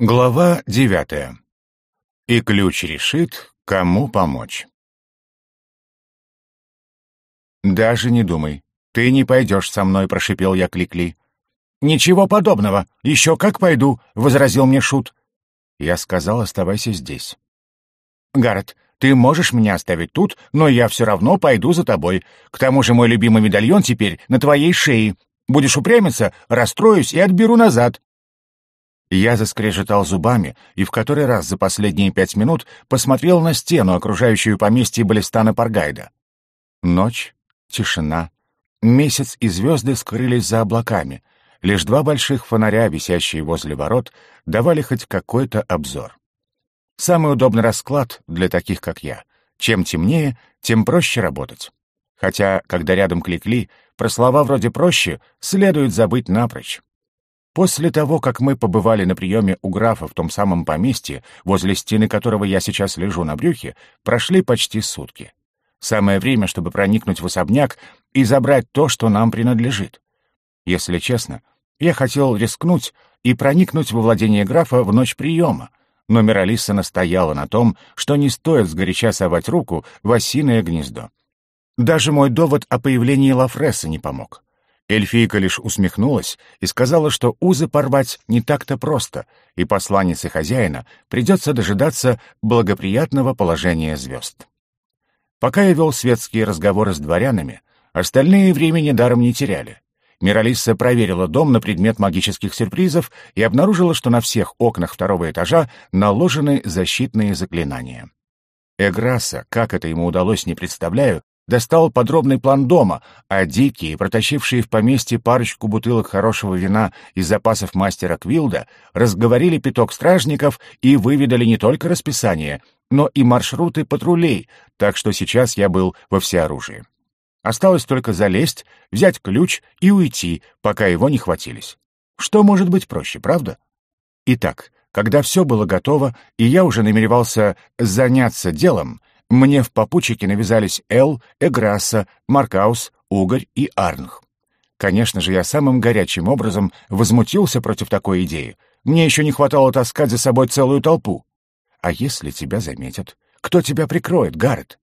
Глава девятая. И ключ решит, кому помочь. «Даже не думай. Ты не пойдешь со мной», — прошипел я Кликли. «Ничего подобного. Еще как пойду», — возразил мне Шут. Я сказал, оставайся здесь. «Гаррет, ты можешь меня оставить тут, но я все равно пойду за тобой. К тому же мой любимый медальон теперь на твоей шее. Будешь упрямиться, расстроюсь и отберу назад». Я заскрежетал зубами и в который раз за последние пять минут посмотрел на стену, окружающую поместье Балистана Паргайда. Ночь, тишина, месяц и звезды скрылись за облаками. Лишь два больших фонаря, висящие возле ворот, давали хоть какой-то обзор. Самый удобный расклад для таких, как я. Чем темнее, тем проще работать. Хотя, когда рядом кликли, про слова вроде «проще» следует забыть напрочь. После того, как мы побывали на приеме у графа в том самом поместье, возле стены которого я сейчас лежу на брюхе, прошли почти сутки. Самое время, чтобы проникнуть в особняк и забрать то, что нам принадлежит. Если честно, я хотел рискнуть и проникнуть во владение графа в ночь приема, но Миралиса настояла на том, что не стоит сгоряча совать руку в осиное гнездо. Даже мой довод о появлении Лафресса не помог. Эльфийка лишь усмехнулась и сказала, что узы порвать не так-то просто, и посланнице хозяина придется дожидаться благоприятного положения звезд. Пока я вел светские разговоры с дворянами, остальные времени даром не теряли. Миралисса проверила дом на предмет магических сюрпризов и обнаружила, что на всех окнах второго этажа наложены защитные заклинания. Эграса, как это ему удалось, не представляю, достал подробный план дома, а дикие, протащившие в поместье парочку бутылок хорошего вина из запасов мастера Квилда, разговорили пяток стражников и выведали не только расписание, но и маршруты патрулей, так что сейчас я был во всеоружии. Осталось только залезть, взять ключ и уйти, пока его не хватились. Что может быть проще, правда? Итак, когда все было готово, и я уже намеревался заняться делом, мне в попутчике навязались Эл, Эграсса, Маркаус, Угорь и Арнх. Конечно же, я самым горячим образом возмутился против такой идеи. Мне еще не хватало таскать за собой целую толпу. А если тебя заметят? Кто тебя прикроет, Гаррет?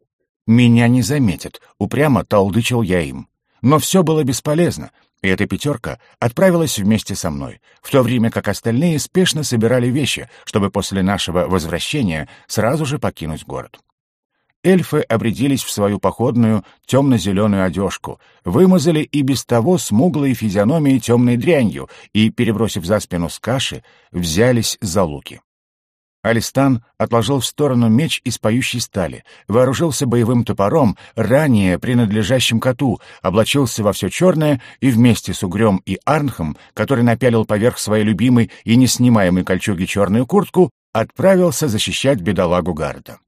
Меня не заметят, упрямо толдычил я им. Но все было бесполезно, и эта пятерка отправилась вместе со мной, в то время как остальные спешно собирали вещи, чтобы после нашего возвращения сразу же покинуть город эльфы обрядились в свою походную темно-зеленую одежку, вымазали и без того смуглые физиономии темной дрянью и, перебросив за спину с каши, взялись за луки. Алистан отложил в сторону меч из поющей стали, вооружился боевым топором, ранее принадлежащим коту, облачился во все черное и вместе с Угрем и Арнхом, который напялил поверх своей любимой и неснимаемой кольчуги черную куртку, отправился защищать бедолагу Гарда.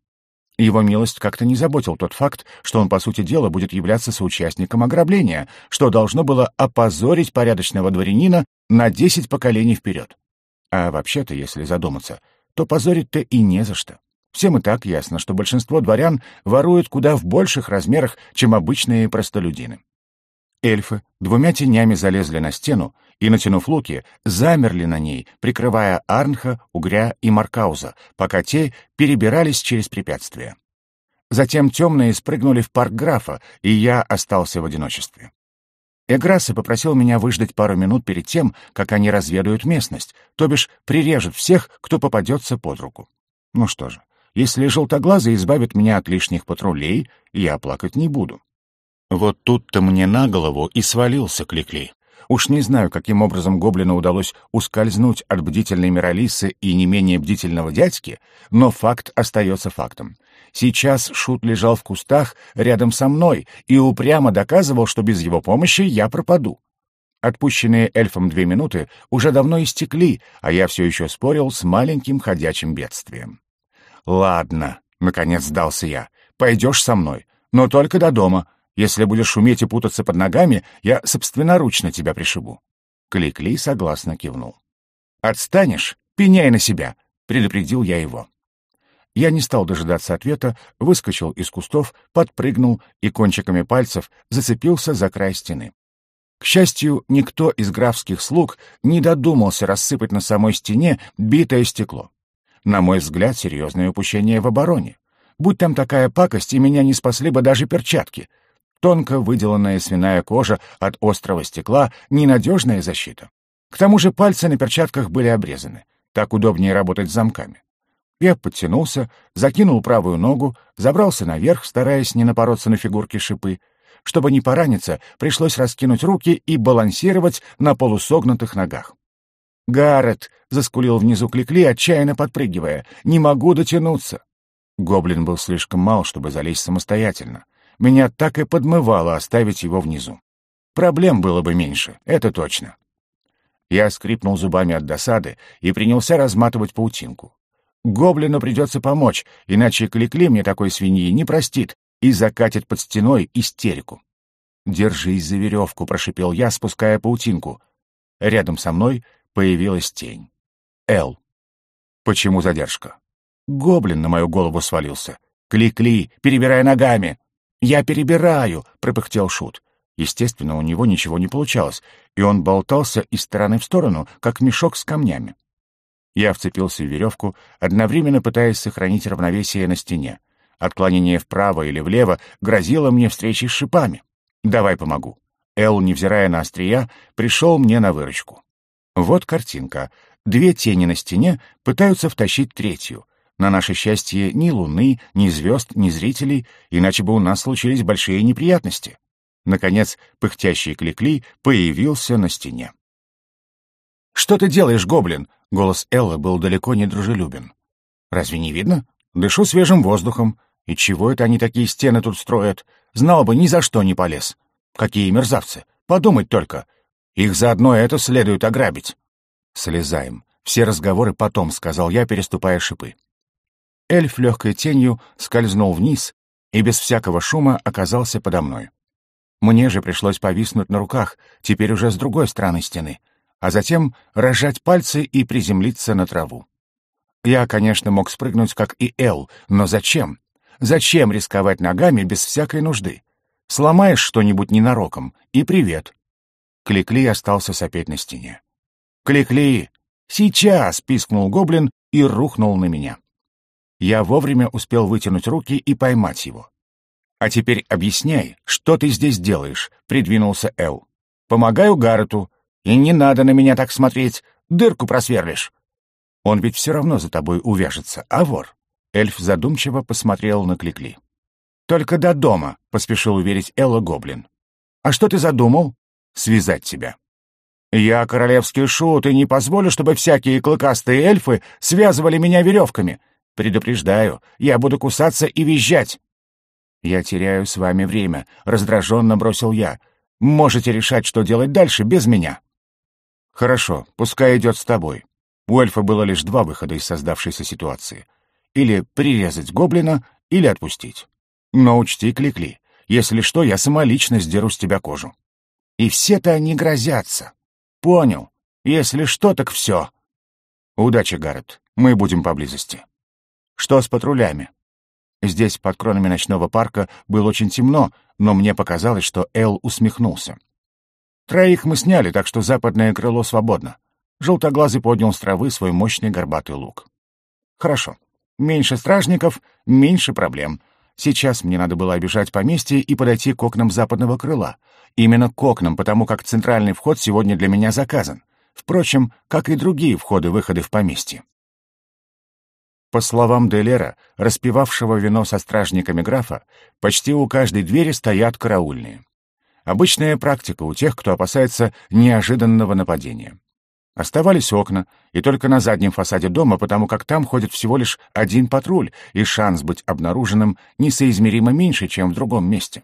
Его милость как-то не заботил тот факт, что он, по сути дела, будет являться соучастником ограбления, что должно было опозорить порядочного дворянина на десять поколений вперед. А вообще-то, если задуматься, то позорить-то и не за что. Всем и так ясно, что большинство дворян воруют куда в больших размерах, чем обычные простолюдины. Эльфы двумя тенями залезли на стену и, натянув луки, замерли на ней, прикрывая Арнха, Угря и Маркауза, пока те перебирались через препятствия. Затем темные спрыгнули в парк графа, и я остался в одиночестве. Эграсса попросил меня выждать пару минут перед тем, как они разведают местность, то бишь прирежут всех, кто попадется под руку. Ну что же, если желтоглазый избавит меня от лишних патрулей, я плакать не буду. Вот тут-то мне на голову и свалился Кликли. Уж не знаю, каким образом гоблину удалось ускользнуть от бдительной Миралисы и не менее бдительного дядьки, но факт остается фактом. Сейчас Шут лежал в кустах рядом со мной и упрямо доказывал, что без его помощи я пропаду. Отпущенные эльфом две минуты уже давно истекли, а я все еще спорил с маленьким ходячим бедствием. «Ладно», — наконец сдался я, — «пойдешь со мной, но только до дома, если будешь шуметь и путаться под ногами, я собственноручно тебя пришибу». Кликли согласно кивнул. «Отстанешь? Пеняй на себя!» — предупредил я его. Я не стал дожидаться ответа, выскочил из кустов, подпрыгнул и кончиками пальцев зацепился за край стены. К счастью, никто из графских слуг не додумался рассыпать на самой стене битое стекло. На мой взгляд, серьезное упущение в обороне. Будь там такая пакость, и меня не спасли бы даже перчатки. Тонко выделанная свиная кожа от острого стекла — ненадежная защита. К тому же пальцы на перчатках были обрезаны. Так удобнее работать с замками. Я подтянулся, закинул правую ногу, забрался наверх, стараясь не напороться на фигурки шипы. Чтобы не пораниться, пришлось раскинуть руки и балансировать на полусогнутых ногах. «Гаррет!» — заскулил внизу Кликли, отчаянно подпрыгивая. «Не могу дотянуться!» Гоблин был слишком мал, чтобы залезть самостоятельно. Меня так и подмывало оставить его внизу. Проблем было бы меньше, это точно. Я скрипнул зубами от досады и принялся разматывать паутинку. Гоблину придется помочь, иначе Кликли мне такой свиньи не простит и закатит под стеной истерику. «Держись за веревку», — прошипел я, спуская паутинку. Рядом со мной появилась тень. Эл. Почему задержка? Гоблин на мою голову свалился. «Кли-кли, перебирай ногами!» «Я перебираю!» — пропыхтел Шут. Естественно, у него ничего не получалось, и он болтался из стороны в сторону, как мешок с камнями. Я вцепился в веревку, одновременно пытаясь сохранить равновесие на стене. Отклонение вправо или влево грозило мне встречей с шипами. «Давай помогу». Эл, невзирая на острия, пришел мне на выручку. Вот картинка. Две тени на стене пытаются втащить третью. На наше счастье ни луны, ни звезд, ни зрителей, иначе бы у нас случились большие неприятности. Наконец, пыхтящий Кликли появился на стене. «Что ты делаешь, гоблин?» — голос Эллы был далеко не дружелюбен. «Разве не видно? Дышу свежим воздухом. И чего это они такие стены тут строят? Знал бы, ни за что не полез. Какие мерзавцы! Подумать только. Их заодно это следует ограбить». «Слезаем. Все разговоры потом», — сказал я, переступая шипы. Эльф легкой тенью скользнул вниз и без всякого шума оказался подо мной. Мне же пришлось повиснуть на руках, теперь уже с другой стороны стены, а затем разжать пальцы и приземлиться на траву. Я, конечно, мог спрыгнуть, как и Эл, но зачем? Зачем рисковать ногами без всякой нужды? Сломаешь что-нибудь ненароком, и привет. Кликли остался сопеть на стене. «Кликли! Сейчас!» — пискнул гоблин и рухнул на меня. Я вовремя успел вытянуть руки и поймать его. «А теперь объясняй, что ты здесь делаешь?» — придвинулся Эл. «Помогаю Гаррету. И не надо на меня так смотреть. Дырку просверлишь». «Он ведь все равно за тобой увяжется, а вор?» Эльф задумчиво посмотрел на Кликли. «Только до дома», — поспешил уверить Элла Гоблин. «А что ты задумал?» «Связать тебя». «Я королевский шут и не позволю, чтобы всякие клыкастые эльфы связывали меня веревками. Предупреждаю, я буду кусаться и визжать. «Я теряю с вами время», — раздраженно бросил я. «Можете решать, что делать дальше, без меня». «Хорошо, пускай идет с тобой». У эльфа было лишь два выхода из создавшейся ситуации. Или прирезать гоблина, или отпустить. Но учти, Кликли, если что, я самолично сдеру с тебя кожу. И все-то они грозятся. Понял. Если что, так все. Удачи, Гаррет. Мы будем поблизости. Что с патрулями? Здесь, под кронами ночного парка, было очень темно, но мне показалось, что Эл усмехнулся. Троих мы сняли, так что западное крыло свободно. Желтоглазый поднял с травы свой мощный горбатый лук. Хорошо. Меньше стражников, меньше проблем. Сейчас мне надо было обижать поместье и подойти к окнам западного крыла. Именно к окнам, потому как центральный вход сегодня для меня заказан. Впрочем, как и другие входы-выходы в поместье. По словам Делера, распивавшего вино со стражниками графа, почти у каждой двери стоят караульные. Обычная практика у тех, кто опасается неожиданного нападения. Оставались окна, и только на заднем фасаде дома, потому как там ходит всего лишь один патруль, и шанс быть обнаруженным несоизмеримо меньше, чем в другом месте.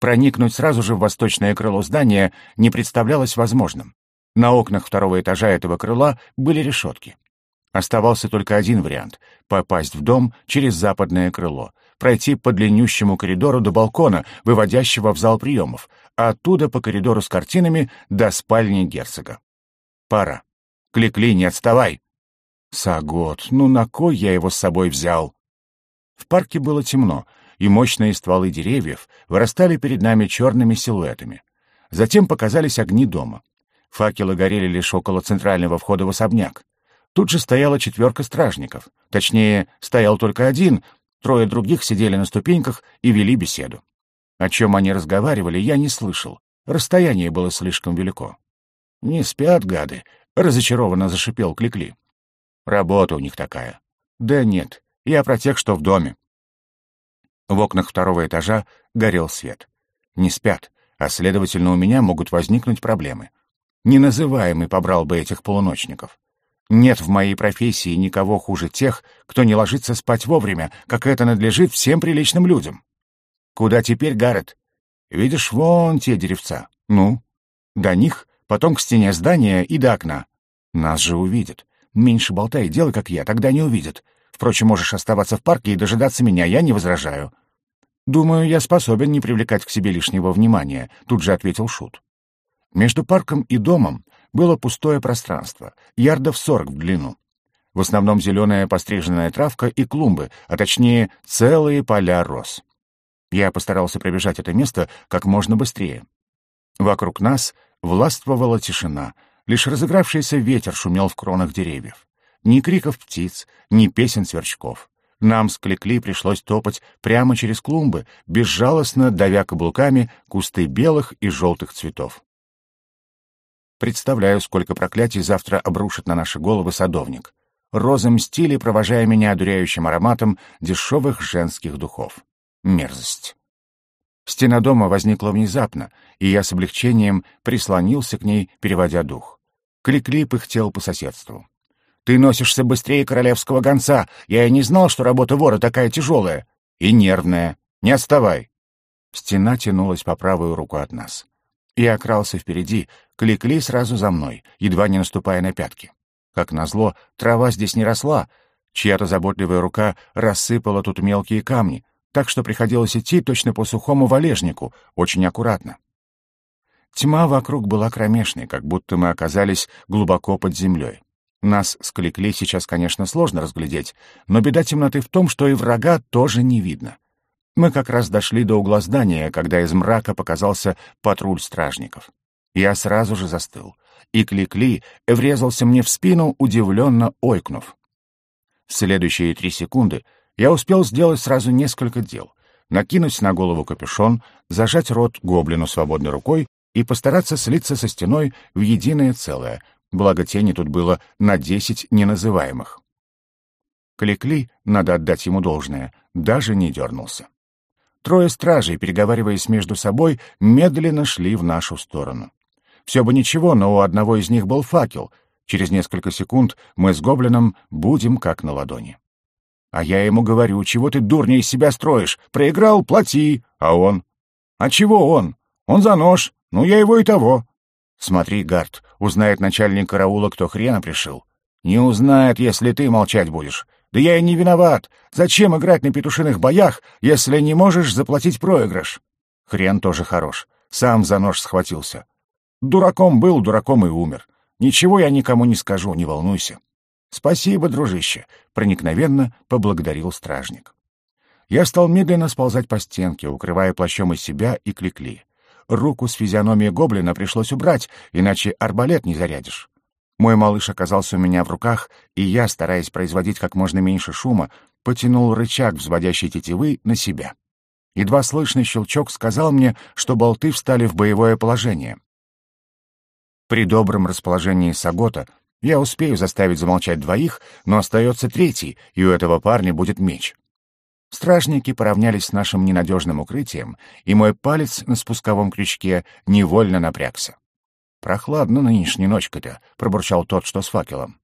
Проникнуть сразу же в восточное крыло здания не представлялось возможным. На окнах второго этажа этого крыла были решетки. Оставался только один вариант — попасть в дом через западное крыло, пройти по длиннющему коридору до балкона, выводящего в зал приемов, а оттуда по коридору с картинами до спальни герцога. Пора. Кликли, не отставай. Сагот, ну на кой я его с собой взял? В парке было темно, и мощные стволы деревьев вырастали перед нами черными силуэтами. Затем показались огни дома. Факелы горели лишь около центрального входа в особняк. Тут же стояла четверка стражников. Точнее, стоял только один, трое других сидели на ступеньках и вели беседу. О чем они разговаривали, я не слышал. Расстояние было слишком велико. «Не спят, гады», — разочарованно зашипел Кликли. «Работа у них такая». «Да нет, я про тех, что в доме». В окнах второго этажа горел свет. Не спят, а, следовательно, у меня могут возникнуть проблемы. Неназываемый побрал бы этих полуночников. Нет в моей профессии никого хуже тех, кто не ложится спать вовремя, как это надлежит всем приличным людям. Куда теперь, Гаррет? Видишь, вон те деревца. Ну? До них, потом к стене здания и до окна. Нас же увидят. Меньше болтай, делай, как я, тогда не увидят. Впрочем, можешь оставаться в парке и дожидаться меня, я не возражаю. Думаю, я способен не привлекать к себе лишнего внимания, тут же ответил Шут. Между парком и домом было пустое пространство, ярдов сорок в длину. В основном зеленая постриженная травка и клумбы, а точнее целые поля роз. Я постарался пробежать это место как можно быстрее. Вокруг нас властвовала тишина, лишь разыгравшийся ветер шумел в кронах деревьев. Ни криков птиц, ни песен сверчков. Нам с пришлось топать прямо через клумбы, безжалостно давя каблуками кусты белых и желтых цветов. Представляю, сколько проклятий завтра обрушит на наши головы садовник. Розы мстили, провожая меня одуряющим ароматом дешевых женских духов. Мерзость. Стена дома возникла внезапно, и я с облегчением прислонился к ней, переводя дух. Кликли пыхтел по соседству. «Ты носишься быстрее королевского гонца. Я и не знал, что работа вора такая тяжелая. И нервная. Не отставай». Стена тянулась по правую руку от нас. Я окрался впереди, Кликли сразу за мной, едва не наступая на пятки. Как назло, трава здесь не росла. Чья-то заботливая рука рассыпала тут мелкие камни, так что приходилось идти точно по сухому валежнику, очень аккуратно. Тьма вокруг была кромешной, как будто мы оказались глубоко под землей. Нас с Кликли сейчас, конечно, сложно разглядеть, но беда темноты в том, что и врага тоже не видно. Мы как раз дошли до угла здания, когда из мрака показался патруль стражников. Я сразу же застыл, и Кликли врезался мне в спину, удивленно ойкнув. В следующие три секунды я успел сделать сразу несколько дел. Накинуть на голову капюшон, зажать рот гоблину свободной рукой и постараться слиться со стеной в единое целое, благо тени тут было на десять неназываемых. Кликли, надо отдать ему должное, даже не дернулся. Трое стражей, переговариваясь между собой, медленно шли в нашу сторону. Все бы ничего, но у одного из них был факел. Через несколько секунд мы с гоблином будем как на ладони. А я ему говорю, чего ты, дурня, себя строишь? Проиграл — плати. А он? А чего он? Он за нож. Ну, я его и того. Смотри, Гард, узнает начальник караула, кто хрена пришел. Не узнает, если ты молчать будешь. Да я и не виноват. Зачем играть на петушиных боях, если не можешь заплатить проигрыш? Хрен тоже хорош. Сам за нож схватился. Дураком был, дураком и умер. Ничего я никому не скажу, не волнуйся. Спасибо, дружище, проникновенно поблагодарил стражник. Я стал медленно сползать по стенке, укрывая плащом и себя, и кликли. Руку с физиономией гоблина пришлось убрать, иначе арбалет не зарядишь. Мой малыш оказался у меня в руках, и я, стараясь производить как можно меньше шума, потянул рычаг взводящей тетивы на себя. Едва слышный щелчок сказал мне, что болты встали в боевое положение. При добром расположении Сагота я успею заставить замолчать двоих, но остается третий, и у этого парня будет меч. Стражники поравнялись с нашим ненадежным укрытием, и мой палец на спусковом крючке невольно напрягся. «Прохладно нынешней ночкой-то», — пробурчал тот, что с факелом.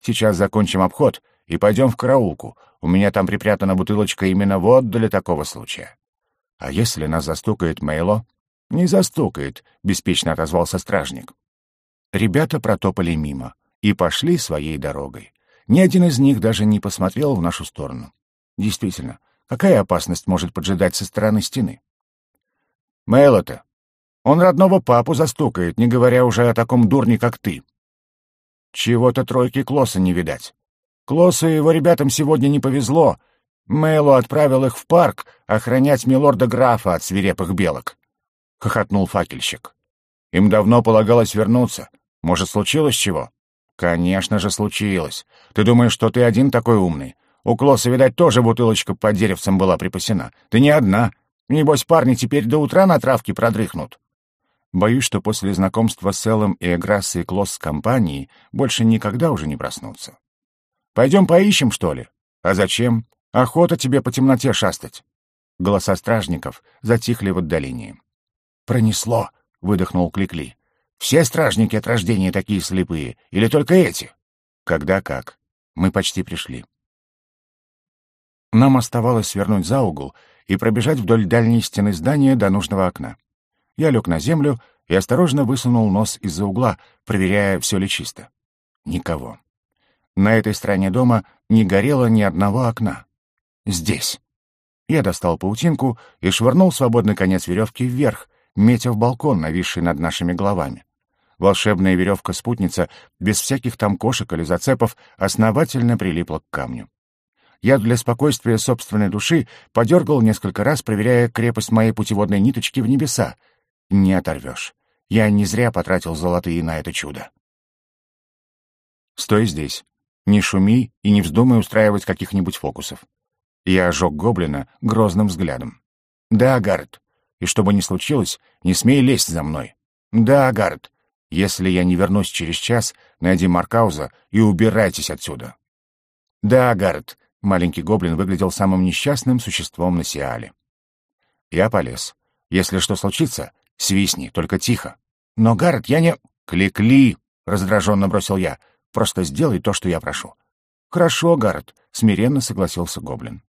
«Сейчас закончим обход и пойдем в караулку. У меня там припрятана бутылочка именно вот для такого случая». «А если нас застукает Мейло?» «Не застукает», — беспечно отозвался стражник. Ребята протопали мимо и пошли своей дорогой. Ни один из них даже не посмотрел в нашу сторону. Действительно, какая опасность может поджидать со стороны стены? «Мейло-то, он родного папу застукает, не говоря уже о таком дурне, как ты. Чего-то тройки Клосса не видать. Клоссу и его ребятам сегодня не повезло. Мэйлу отправил их в парк охранять милорда графа от свирепых белок. Хохотнул факельщик. Им давно полагалось вернуться. Может, случилось чего?» «Конечно же, случилось. Ты думаешь, что ты один такой умный? У Клосса, видать, тоже бутылочка под деревцем была припасена. Ты не одна. Небось, парни теперь до утра на травке продрыхнут». Боюсь, что после знакомства с Эллом и Эграссой Клосс с компанией больше никогда уже не проснутся. «Пойдем поищем, что ли?» «А зачем? Охота тебе по темноте шастать». Голоса стражников затихли в отдалении. «Пронесло», — выдохнул Кликли. «Все стражники от рождения такие слепые, или только эти?» «Когда как. Мы почти пришли». Нам оставалось свернуть за угол и пробежать вдоль дальней стены здания до нужного окна. Я лег на землю и осторожно высунул нос из-за угла, проверяя, все ли чисто. Никого. На этой стороне дома не горело ни одного окна. Здесь. Я достал паутинку и швырнул свободный конец веревки вверх, метя в балкон, нависший над нашими головами. Волшебная веревка-спутница, без всяких там кошек или зацепов, основательно прилипла к камню. Я для спокойствия собственной души подергал несколько раз, проверяя крепость моей путеводной ниточки в небеса. Не оторвешь. Я не зря потратил золотые на это чудо. Стой здесь. Не шуми и не вздумай устраивать каких-нибудь фокусов. Я ожег гоблина грозным взглядом. «Да, Гаррет. И что бы ни случилось, не смей лезть за мной. Да, Гаррет. Если я не вернусь через час, найди Маркауза и убирайтесь отсюда». «Да, Гаррет. Маленький гоблин выглядел самым несчастным существом на Сиале. Я полез. Если что случится, свистни, только тихо. Но, Гаррет, я не... Кли-кли, раздраженно бросил я. Просто сделай то, что я прошу. Хорошо, Гаррет, смиренно согласился гоблин.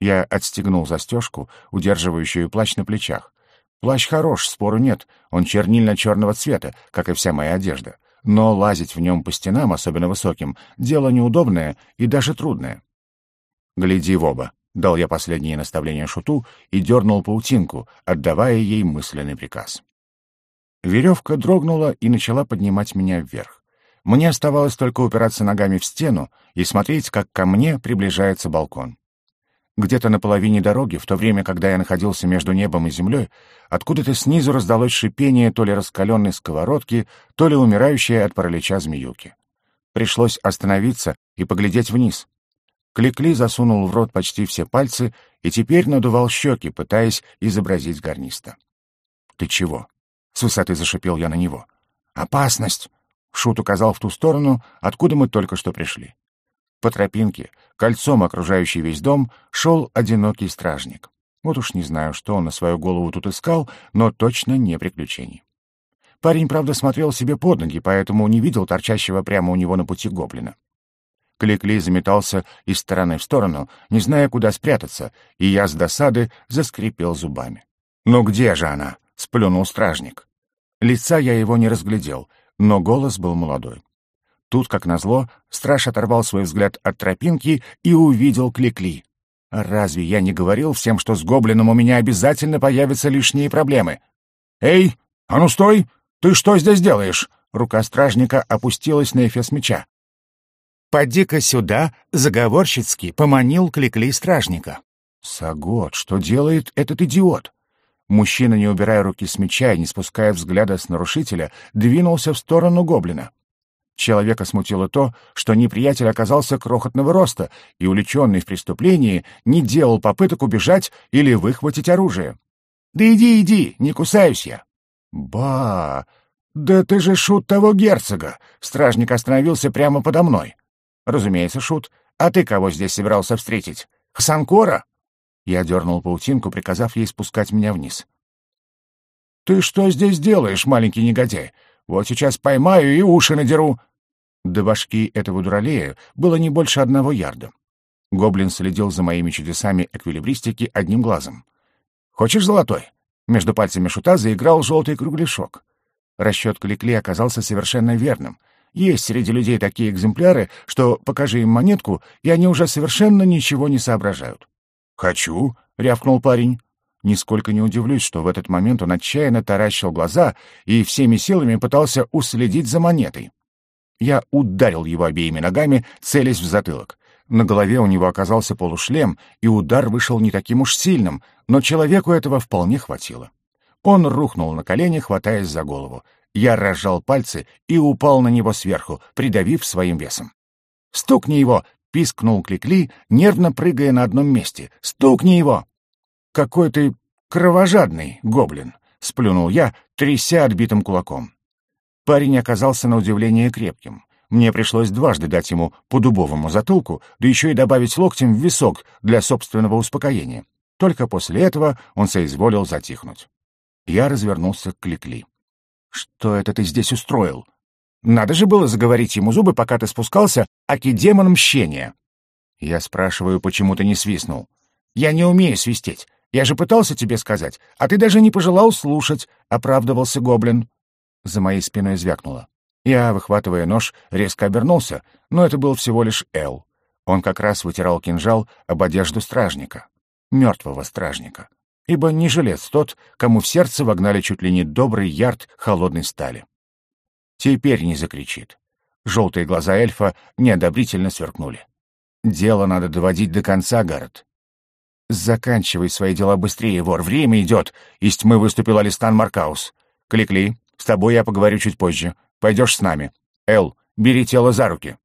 Я отстегнул застежку, удерживающую плащ на плечах. Плащ хорош, спору нет, он чернильно-черного цвета, как и вся моя одежда. Но лазить в нем по стенам, особенно высоким, дело неудобное и даже трудное. «Гляди в оба», — дал я последнее наставление шуту и дернул паутинку, отдавая ей мысленный приказ. Веревка дрогнула и начала поднимать меня вверх. Мне оставалось только упираться ногами в стену и смотреть, как ко мне приближается балкон. Где-то на половине дороги, в то время, когда я находился между небом и землей, откуда-то снизу раздалось шипение то ли раскаленной сковородки, то ли умирающей от паралича змеюки. Пришлось остановиться и поглядеть вниз. Кликли засунул в рот почти все пальцы и теперь надувал щеки, пытаясь изобразить гарниста. «Ты чего?» — с высоты зашипел я на него. «Опасность!» — Шут указал в ту сторону, откуда мы только что пришли. По тропинке, кольцом окружающий весь дом, шел одинокий стражник. Вот уж не знаю, что он на свою голову тут искал, но точно не приключений. Парень, правда, смотрел себе под ноги, поэтому не видел торчащего прямо у него на пути гоблина. Кликли заметался из стороны в сторону, не зная, куда спрятаться, и я с досады заскрипел зубами. «Ну где же она?» — сплюнул стражник. Лица я его не разглядел, но голос был молодой. Тут, как назло, страж оторвал свой взгляд от тропинки и увидел Кликли. «Разве я не говорил всем, что с гоблином у меня обязательно появятся лишние проблемы?» «Эй, а ну стой! Ты что здесь делаешь?» Рука стражника опустилась на эфес меча. «Поди-ка сюда!» — заговорщицки поманил Кликли стражника. «Сагот, что делает этот идиот?» Мужчина, не убирая руки с меча и не спуская взгляда с нарушителя, двинулся в сторону гоблина. Человека смутило то, что неприятель оказался крохотного роста и, увлеченный в преступлении, не делал попыток убежать или выхватить оружие. «Да иди, иди, не кусаюсь я!» «Ба! Да ты же шут того герцога!» Стражник остановился прямо подо мной. «Разумеется, Шут. А ты кого здесь собирался встретить? Хсанкора?» Я дернул паутинку, приказав ей спускать меня вниз. «Ты что здесь делаешь, маленький негодяй? Вот сейчас поймаю и уши надеру!» До башки этого дуралея было не больше одного ярда. Гоблин следил за моими чудесами эквилибристики одним глазом. «Хочешь золотой?» Между пальцами шута заиграл желтый кругляшок. Расчет Кликли оказался совершенно верным — есть среди людей такие экземпляры, что покажи им монетку, и они уже совершенно ничего не соображают. «Хочу», — рявкнул парень. Нисколько не удивлюсь, что в этот момент он отчаянно таращил глаза и всеми силами пытался уследить за монетой. Я ударил его обеими ногами, целясь в затылок. На голове у него оказался полушлем, и удар вышел не таким уж сильным, но человеку этого вполне хватило. Он рухнул на колени, хватаясь за голову. Я разжал пальцы и упал на него сверху, придавив своим весом. «Стукни его!» — пискнул Кликли, нервно прыгая на одном месте. «Стукни его!» «Какой ты кровожадный, гоблин!» — сплюнул я, тряся отбитым кулаком. Парень оказался на удивление крепким. Мне пришлось дважды дать ему по дубовому затылку, да еще и добавить локтем в висок для собственного успокоения. Только после этого он соизволил затихнуть. Я развернулся к Кликли. «Что это ты здесь устроил? Надо же было заговорить ему зубы, пока ты спускался, аки демон мщения». Я спрашиваю, почему ты не свистнул. «Я не умею свистеть. Я же пытался тебе сказать, а ты даже не пожелал слушать», — оправдывался гоблин. За моей спиной звякнуло. Я, выхватывая нож, резко обернулся, но это был всего лишь Эл. Он как раз вытирал кинжал об одежду стражника. Мертвого стражника. Ибо не жилец тот, кому в сердце вогнали чуть ли не добрый ярд холодной стали. Теперь не закричит. Желтые глаза эльфа неодобрительно сверкнули. «Дело надо доводить до конца, Гаррет. Заканчивай свои дела быстрее, вор. Время идет. Из тьмы выступил Алистан Маркаус. Кликли, с тобой я поговорю чуть позже. Пойдешь с нами. Эл, бери тело за руки.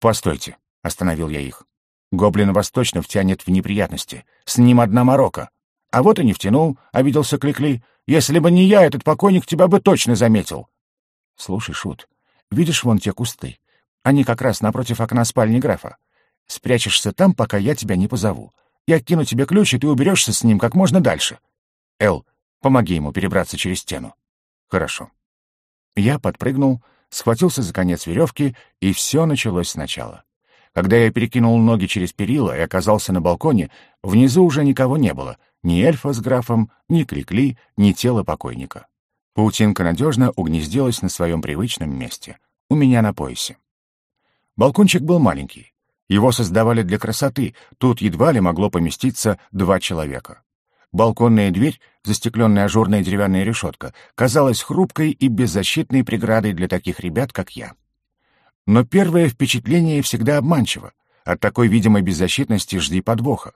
Постойте, остановил я их. Гоблин вас точно втянет в неприятности. С ним одна морока. А вот и не втянул, обиделся Кликли. Если бы не я, этот покойник тебя бы точно заметил. Слушай, Шут, видишь вон те кусты? Они как раз напротив окна спальни графа. Спрячешься там, пока я тебя не позову. Я кину тебе ключ, и ты уберешься с ним как можно дальше. Эл, помоги ему перебраться через стену. Хорошо. Я подпрыгнул, схватился за конец веревки, и все началось сначала. Когда я перекинул ноги через перила и оказался на балконе, внизу уже никого не было, ни эльфа с графом, ни крикли, ни тела покойника. Паутинка надежно угнездилась на своем привычном месте, у меня на поясе. Балкончик был маленький. Его создавали для красоты, тут едва ли могло поместиться два человека. Балконная дверь, застекленная ажурная деревянная решетка, казалась хрупкой и беззащитной преградой для таких ребят, как я. Но первое впечатление всегда обманчиво. От такой видимой беззащитности жди подвоха.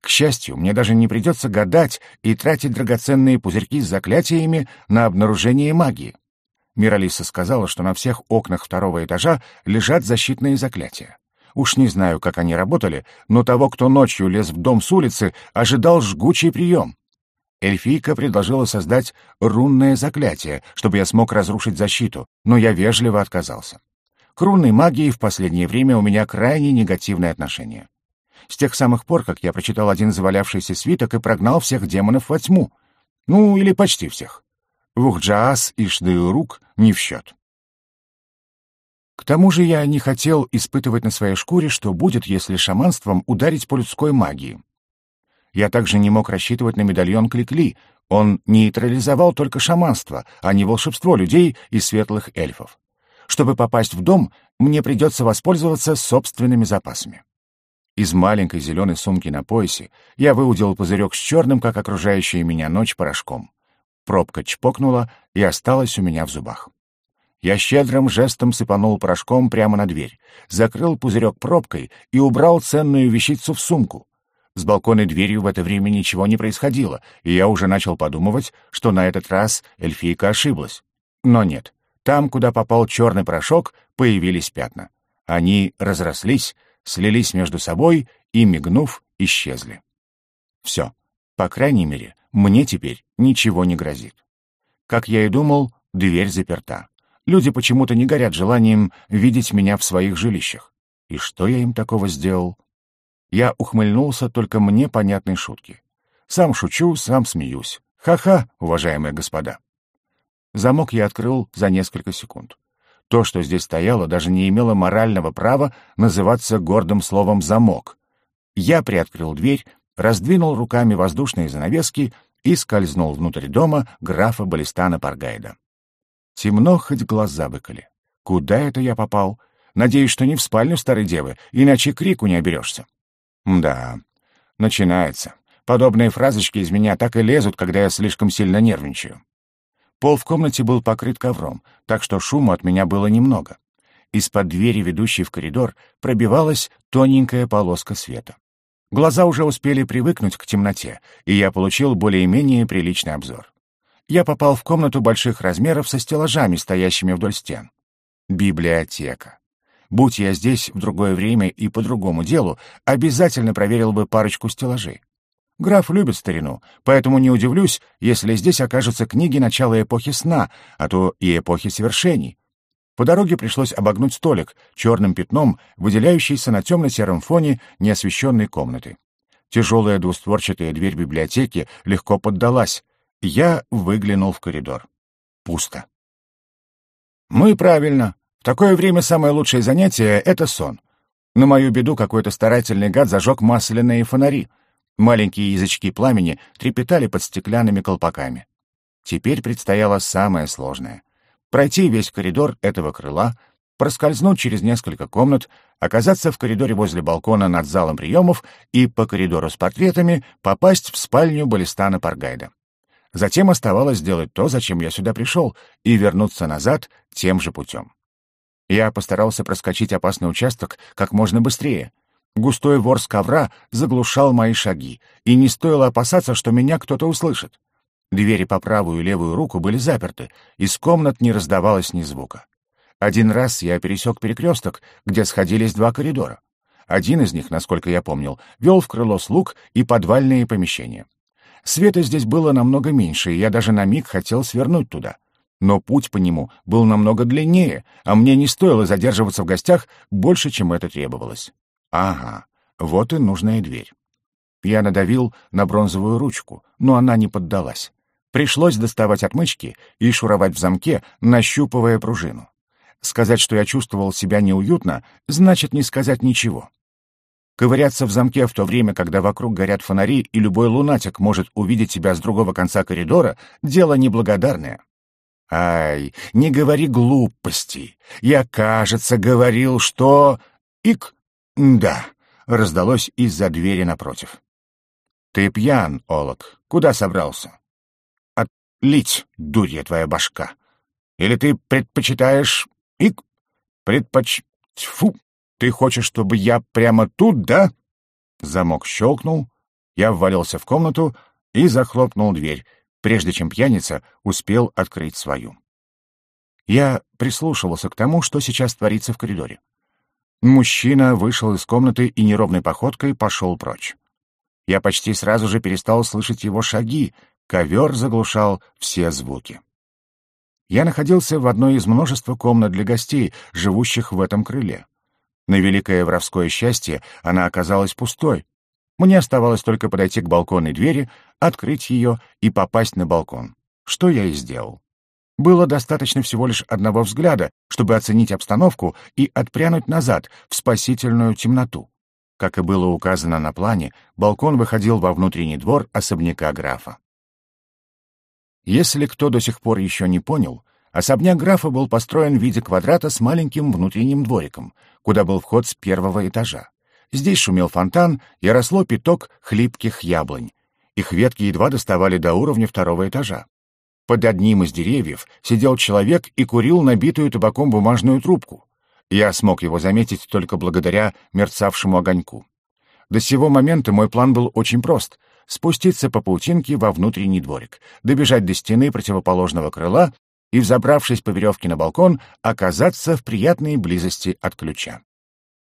К счастью, мне даже не придется гадать и тратить драгоценные пузырьки с заклятиями на обнаружение магии. Миралиса сказала, что на всех окнах второго этажа лежат защитные заклятия. Уж не знаю, как они работали, но того, кто ночью лез в дом с улицы, ожидал жгучий прием. Эльфийка предложила создать рунное заклятие, чтобы я смог разрушить защиту, но я вежливо отказался. К рунной магии в последнее время у меня крайне негативное отношение. С тех самых пор, как я прочитал один завалявшийся свиток и прогнал всех демонов во тьму. Ну, или почти всех. Вухджаас и Шдеурук не в счет. К тому же я не хотел испытывать на своей шкуре, что будет, если шаманством ударить по людской магии. Я также не мог рассчитывать на медальон Кликли. Он нейтрализовал только шаманство, а не волшебство людей и светлых эльфов. Чтобы попасть в дом, мне придется воспользоваться собственными запасами. Из маленькой зеленой сумки на поясе я выудил пузырек с черным, как окружающая меня ночь, порошком. Пробка чпокнула и осталась у меня в зубах. Я щедрым жестом сыпанул порошком прямо на дверь, закрыл пузырек пробкой и убрал ценную вещицу в сумку. С балконной дверью в это время ничего не происходило, и я уже начал подумывать, что на этот раз эльфийка ошиблась. Но нет, там, куда попал черный порошок, появились пятна. Они разрослись, слились между собой и, мигнув, исчезли. Все. По крайней мере, мне теперь ничего не грозит. Как я и думал, дверь заперта. Люди почему-то не горят желанием видеть меня в своих жилищах. И что я им такого сделал? Я ухмыльнулся только мне понятной шутки. Сам шучу, сам смеюсь. Ха-ха, уважаемые господа. Замок я открыл за несколько секунд. То, что здесь стояло, даже не имело морального права называться гордым словом «замок». Я приоткрыл дверь, раздвинул руками воздушные занавески и скользнул внутрь дома графа Балистана Паргайда. Темно, хоть глаза выколи. Куда это я попал? Надеюсь, что не в спальню старой девы, иначе крику не оберешься. Да, начинается. Подобные фразочки из меня так и лезут, когда я слишком сильно нервничаю. Пол в комнате был покрыт ковром, так что шума от меня было немного. Из-под двери, ведущей в коридор, пробивалась тоненькая полоска света. Глаза уже успели привыкнуть к темноте, и я получил более-менее приличный обзор. Я попал в комнату больших размеров со стеллажами, стоящими вдоль стен. Библиотека. Будь я здесь в другое время и по другому делу, обязательно проверил бы парочку стеллажей. Граф любит старину, поэтому не удивлюсь, если здесь окажутся книги начала эпохи сна, а то и эпохи свершений. По дороге пришлось обогнуть столик, черным пятном, выделяющийся на темно-сером фоне неосвещенной комнаты. Тяжелая двустворчатая дверь библиотеки легко поддалась. Я выглянул в коридор. Пусто. Ну и правильно. В такое время самое лучшее занятие — это сон. На мою беду какой-то старательный гад зажег масляные фонари. Маленькие язычки пламени трепетали под стеклянными колпаками. Теперь предстояло самое сложное пройти весь коридор этого крыла, проскользнуть через несколько комнат, оказаться в коридоре возле балкона над залом приемов и по коридору с портретами попасть в спальню Балистана Паргайда. Затем оставалось сделать то, зачем я сюда пришел, и вернуться назад тем же путем. Я постарался проскочить опасный участок как можно быстрее. Густой ворс ковра заглушал мои шаги, и не стоило опасаться, что меня кто-то услышит. Двери по правую и левую руку были заперты, из комнат не раздавалось ни звука. Один раз я пересек перекресток, где сходились два коридора. Один из них, насколько я помнил, вел в крыло слуг и подвальные помещения. Света здесь было намного меньше, и я даже на миг хотел свернуть туда. Но путь по нему был намного длиннее, а мне не стоило задерживаться в гостях больше, чем это требовалось. Ага, вот и нужная дверь. Я надавил на бронзовую ручку, но она не поддалась. Пришлось доставать отмычки и шуровать в замке, нащупывая пружину. Сказать, что я чувствовал себя неуютно, значит не сказать ничего. Ковыряться в замке в то время, когда вокруг горят фонари и любой лунатик может увидеть себя с другого конца коридора, дело неблагодарное. Ай, не говори глупости. Я, кажется, говорил, что... Ик... Да, раздалось из-за двери напротив. Ты пьян, Олок. Куда собрался? лить, дурья твоя башка. Или ты предпочитаешь... И... Предпоч... Тьфу! Ты хочешь, чтобы я прямо тут, да?» Замок щелкнул, я ввалился в комнату и захлопнул дверь, прежде чем пьяница успел открыть свою. Я прислушивался к тому, что сейчас творится в коридоре. Мужчина вышел из комнаты и неровной походкой пошел прочь. Я почти сразу же перестал слышать его шаги, Ковер заглушал все звуки. Я находился в одной из множества комнат для гостей, живущих в этом крыле. На великое воровское счастье она оказалась пустой. Мне оставалось только подойти к балконной двери, открыть ее и попасть на балкон. Что я и сделал. Было достаточно всего лишь одного взгляда, чтобы оценить обстановку и отпрянуть назад, в спасительную темноту. Как и было указано на плане, балкон выходил во внутренний двор особняка графа. Если кто до сих пор еще не понял, особняк графа был построен в виде квадрата с маленьким внутренним двориком, куда был вход с первого этажа. Здесь шумел фонтан и росло пяток хлипких яблонь. Их ветки едва доставали до уровня второго этажа. Под одним из деревьев сидел человек и курил набитую табаком бумажную трубку. Я смог его заметить только благодаря мерцавшему огоньку. До сего момента мой план был очень прост спуститься по паутинке во внутренний дворик, добежать до стены противоположного крыла и, взобравшись по веревке на балкон, оказаться в приятной близости от ключа.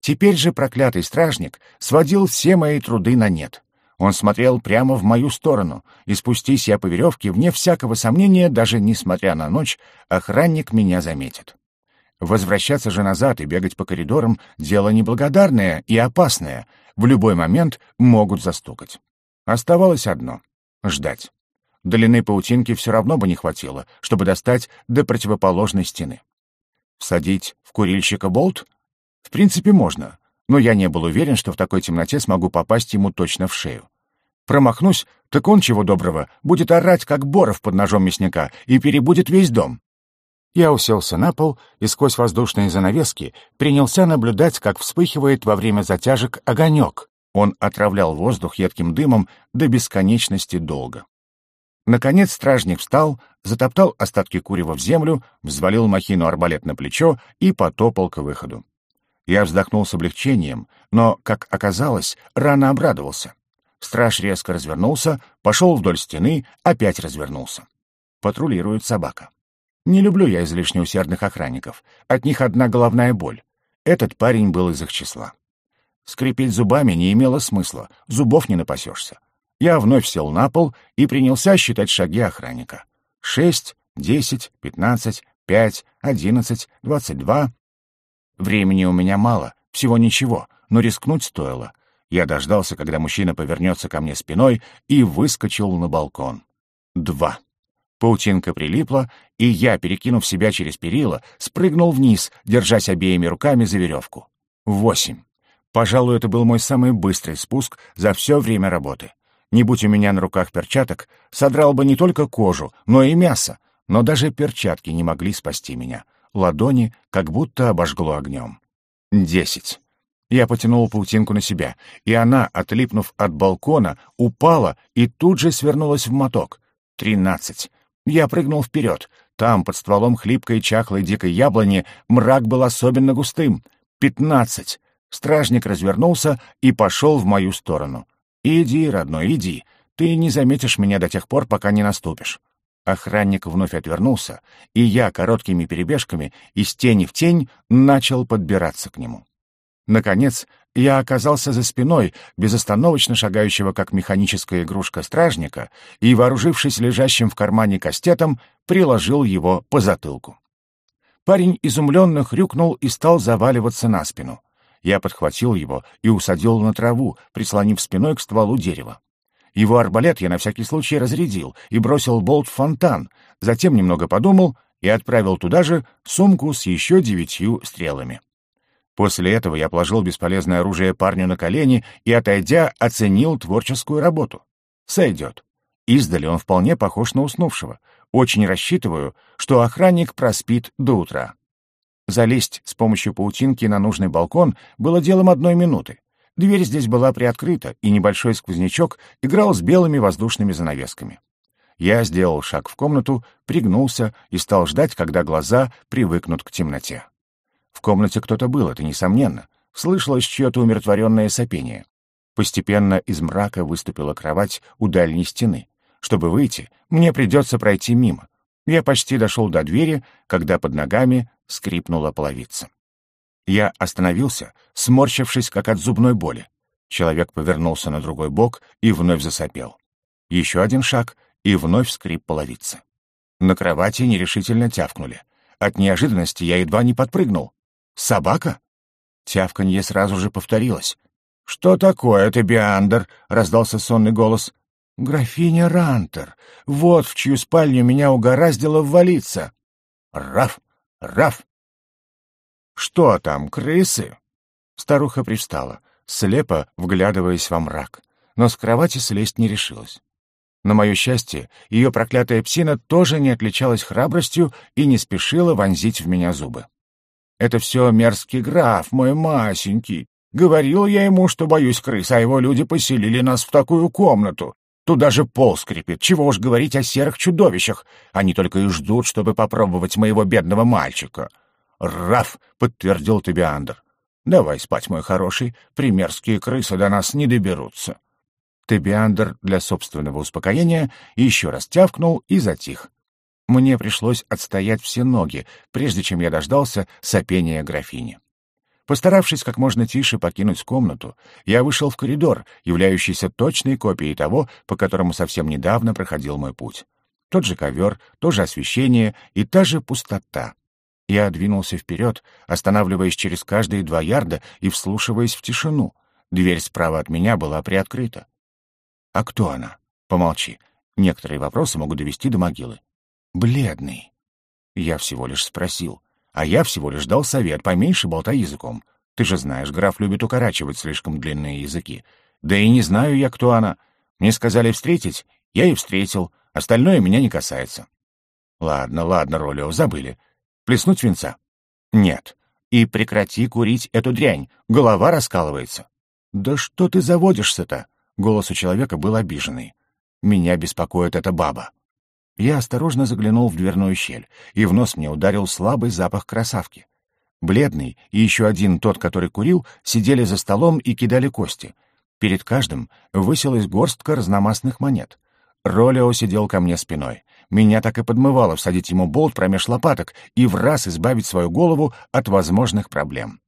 Теперь же проклятый стражник сводил все мои труды на нет. Он смотрел прямо в мою сторону, и спустись я по веревке, вне всякого сомнения, даже несмотря на ночь, охранник меня заметит. Возвращаться же назад и бегать по коридорам — дело неблагодарное и опасное. В любой момент могут застукать. Оставалось одно — ждать. Длины паутинки все равно бы не хватило, чтобы достать до противоположной стены. Всадить в курильщика болт? В принципе, можно, но я не был уверен, что в такой темноте смогу попасть ему точно в шею. Промахнусь, так он, чего доброго, будет орать, как боров под ножом мясника, и перебудет весь дом. Я уселся на пол и сквозь воздушные занавески принялся наблюдать, как вспыхивает во время затяжек огонек, он отравлял воздух едким дымом до бесконечности долго. Наконец стражник встал, затоптал остатки курева в землю, взвалил махину арбалет на плечо и потопал к выходу. Я вздохнул с облегчением, но, как оказалось, рано обрадовался. Страж резко развернулся, пошел вдоль стены, опять развернулся. Патрулирует собака. Не люблю я излишне усердных охранников. От них одна головная боль. Этот парень был из их числа. Скрипеть зубами не имело смысла, зубов не напасешься. Я вновь сел на пол и принялся считать шаги охранника. Шесть, десять, пятнадцать, пять, одиннадцать, двадцать два. Времени у меня мало, всего ничего, но рискнуть стоило. Я дождался, когда мужчина повернется ко мне спиной и выскочил на балкон. Два. Паутинка прилипла, и я, перекинув себя через перила, спрыгнул вниз, держась обеими руками за веревку. Восемь. Пожалуй, это был мой самый быстрый спуск за все время работы. Не будь у меня на руках перчаток, содрал бы не только кожу, но и мясо, но даже перчатки не могли спасти меня. Ладони как будто обожгло огнем. Десять. Я потянул паутинку на себя, и она, отлипнув от балкона, упала и тут же свернулась в моток. Тринадцать. Я прыгнул вперед. Там, под стволом хлипкой чахлой дикой яблони, мрак был особенно густым. Пятнадцать. Стражник развернулся и пошел в мою сторону. «Иди, родной, иди. Ты не заметишь меня до тех пор, пока не наступишь». Охранник вновь отвернулся, и я короткими перебежками из тени в тень начал подбираться к нему. Наконец, я оказался за спиной безостановочно шагающего, как механическая игрушка стражника, и, вооружившись лежащим в кармане кастетом, приложил его по затылку. Парень изумленно хрюкнул и стал заваливаться на спину. Я подхватил его и усадил на траву, прислонив спиной к стволу дерева. Его арбалет я на всякий случай разрядил и бросил болт в фонтан, затем немного подумал и отправил туда же сумку с еще девятью стрелами. После этого я положил бесполезное оружие парню на колени и, отойдя, оценил творческую работу. Сойдет. Издали он вполне похож на уснувшего. Очень рассчитываю, что охранник проспит до утра. Залезть с помощью паутинки на нужный балкон было делом одной минуты. Дверь здесь была приоткрыта, и небольшой сквознячок играл с белыми воздушными занавесками. Я сделал шаг в комнату, пригнулся и стал ждать, когда глаза привыкнут к темноте. В комнате кто-то был, это несомненно. Слышалось чье-то умиротворенное сопение. Постепенно из мрака выступила кровать у дальней стены. Чтобы выйти, мне придется пройти мимо. Я почти дошел до двери, когда под ногами скрипнула половица. Я остановился, сморщившись, как от зубной боли. Человек повернулся на другой бок и вновь засопел. Еще один шаг, и вновь скрип половицы. На кровати нерешительно тявкнули. От неожиданности я едва не подпрыгнул. «Собака?» Тявканье сразу же повторилось. «Что такое ты, Биандер?» — раздался сонный голос. «Графиня Рантер, вот в чью спальню меня угораздило ввалиться!» «Раф! Раф!» «Что там, крысы?» Старуха привстала, слепо вглядываясь во мрак, но с кровати слезть не решилась. На мое счастье, ее проклятая псина тоже не отличалась храбростью и не спешила вонзить в меня зубы. «Это все мерзкий граф, мой масенький. Говорил я ему, что боюсь крыс, а его люди поселили нас в такую комнату. Тут даже пол скрипит. Чего уж говорить о серых чудовищах. Они только и ждут, чтобы попробовать моего бедного мальчика. «Раф!» — подтвердил Тебиандр. «Давай спать, мой хороший. Примерские крысы до нас не доберутся». Тебиандр для собственного успокоения еще раз тявкнул и затих. Мне пришлось отстоять все ноги, прежде чем я дождался сопения графини. Постаравшись как можно тише покинуть комнату, я вышел в коридор, являющийся точной копией того, по которому совсем недавно проходил мой путь. Тот же ковер, то же освещение и та же пустота. Я двинулся вперед, останавливаясь через каждые два ярда и вслушиваясь в тишину. Дверь справа от меня была приоткрыта. «А кто она?» «Помолчи. Некоторые вопросы могут довести до могилы». «Бледный». Я всего лишь спросил. А я всего лишь дал совет, поменьше болтай языком. Ты же знаешь, граф любит укорачивать слишком длинные языки. Да и не знаю я, кто она. Мне сказали встретить, я и встретил. Остальное меня не касается. Ладно, ладно, Ролио, забыли. Плеснуть венца? Нет. И прекрати курить эту дрянь, голова раскалывается. Да что ты заводишься-то? Голос у человека был обиженный. Меня беспокоит эта баба. Я осторожно заглянул в дверную щель, и в нос мне ударил слабый запах красавки. Бледный и еще один, тот, который курил, сидели за столом и кидали кости. Перед каждым высилась горстка разномастных монет. Ролео сидел ко мне спиной. Меня так и подмывало всадить ему болт промеж лопаток и в раз избавить свою голову от возможных проблем.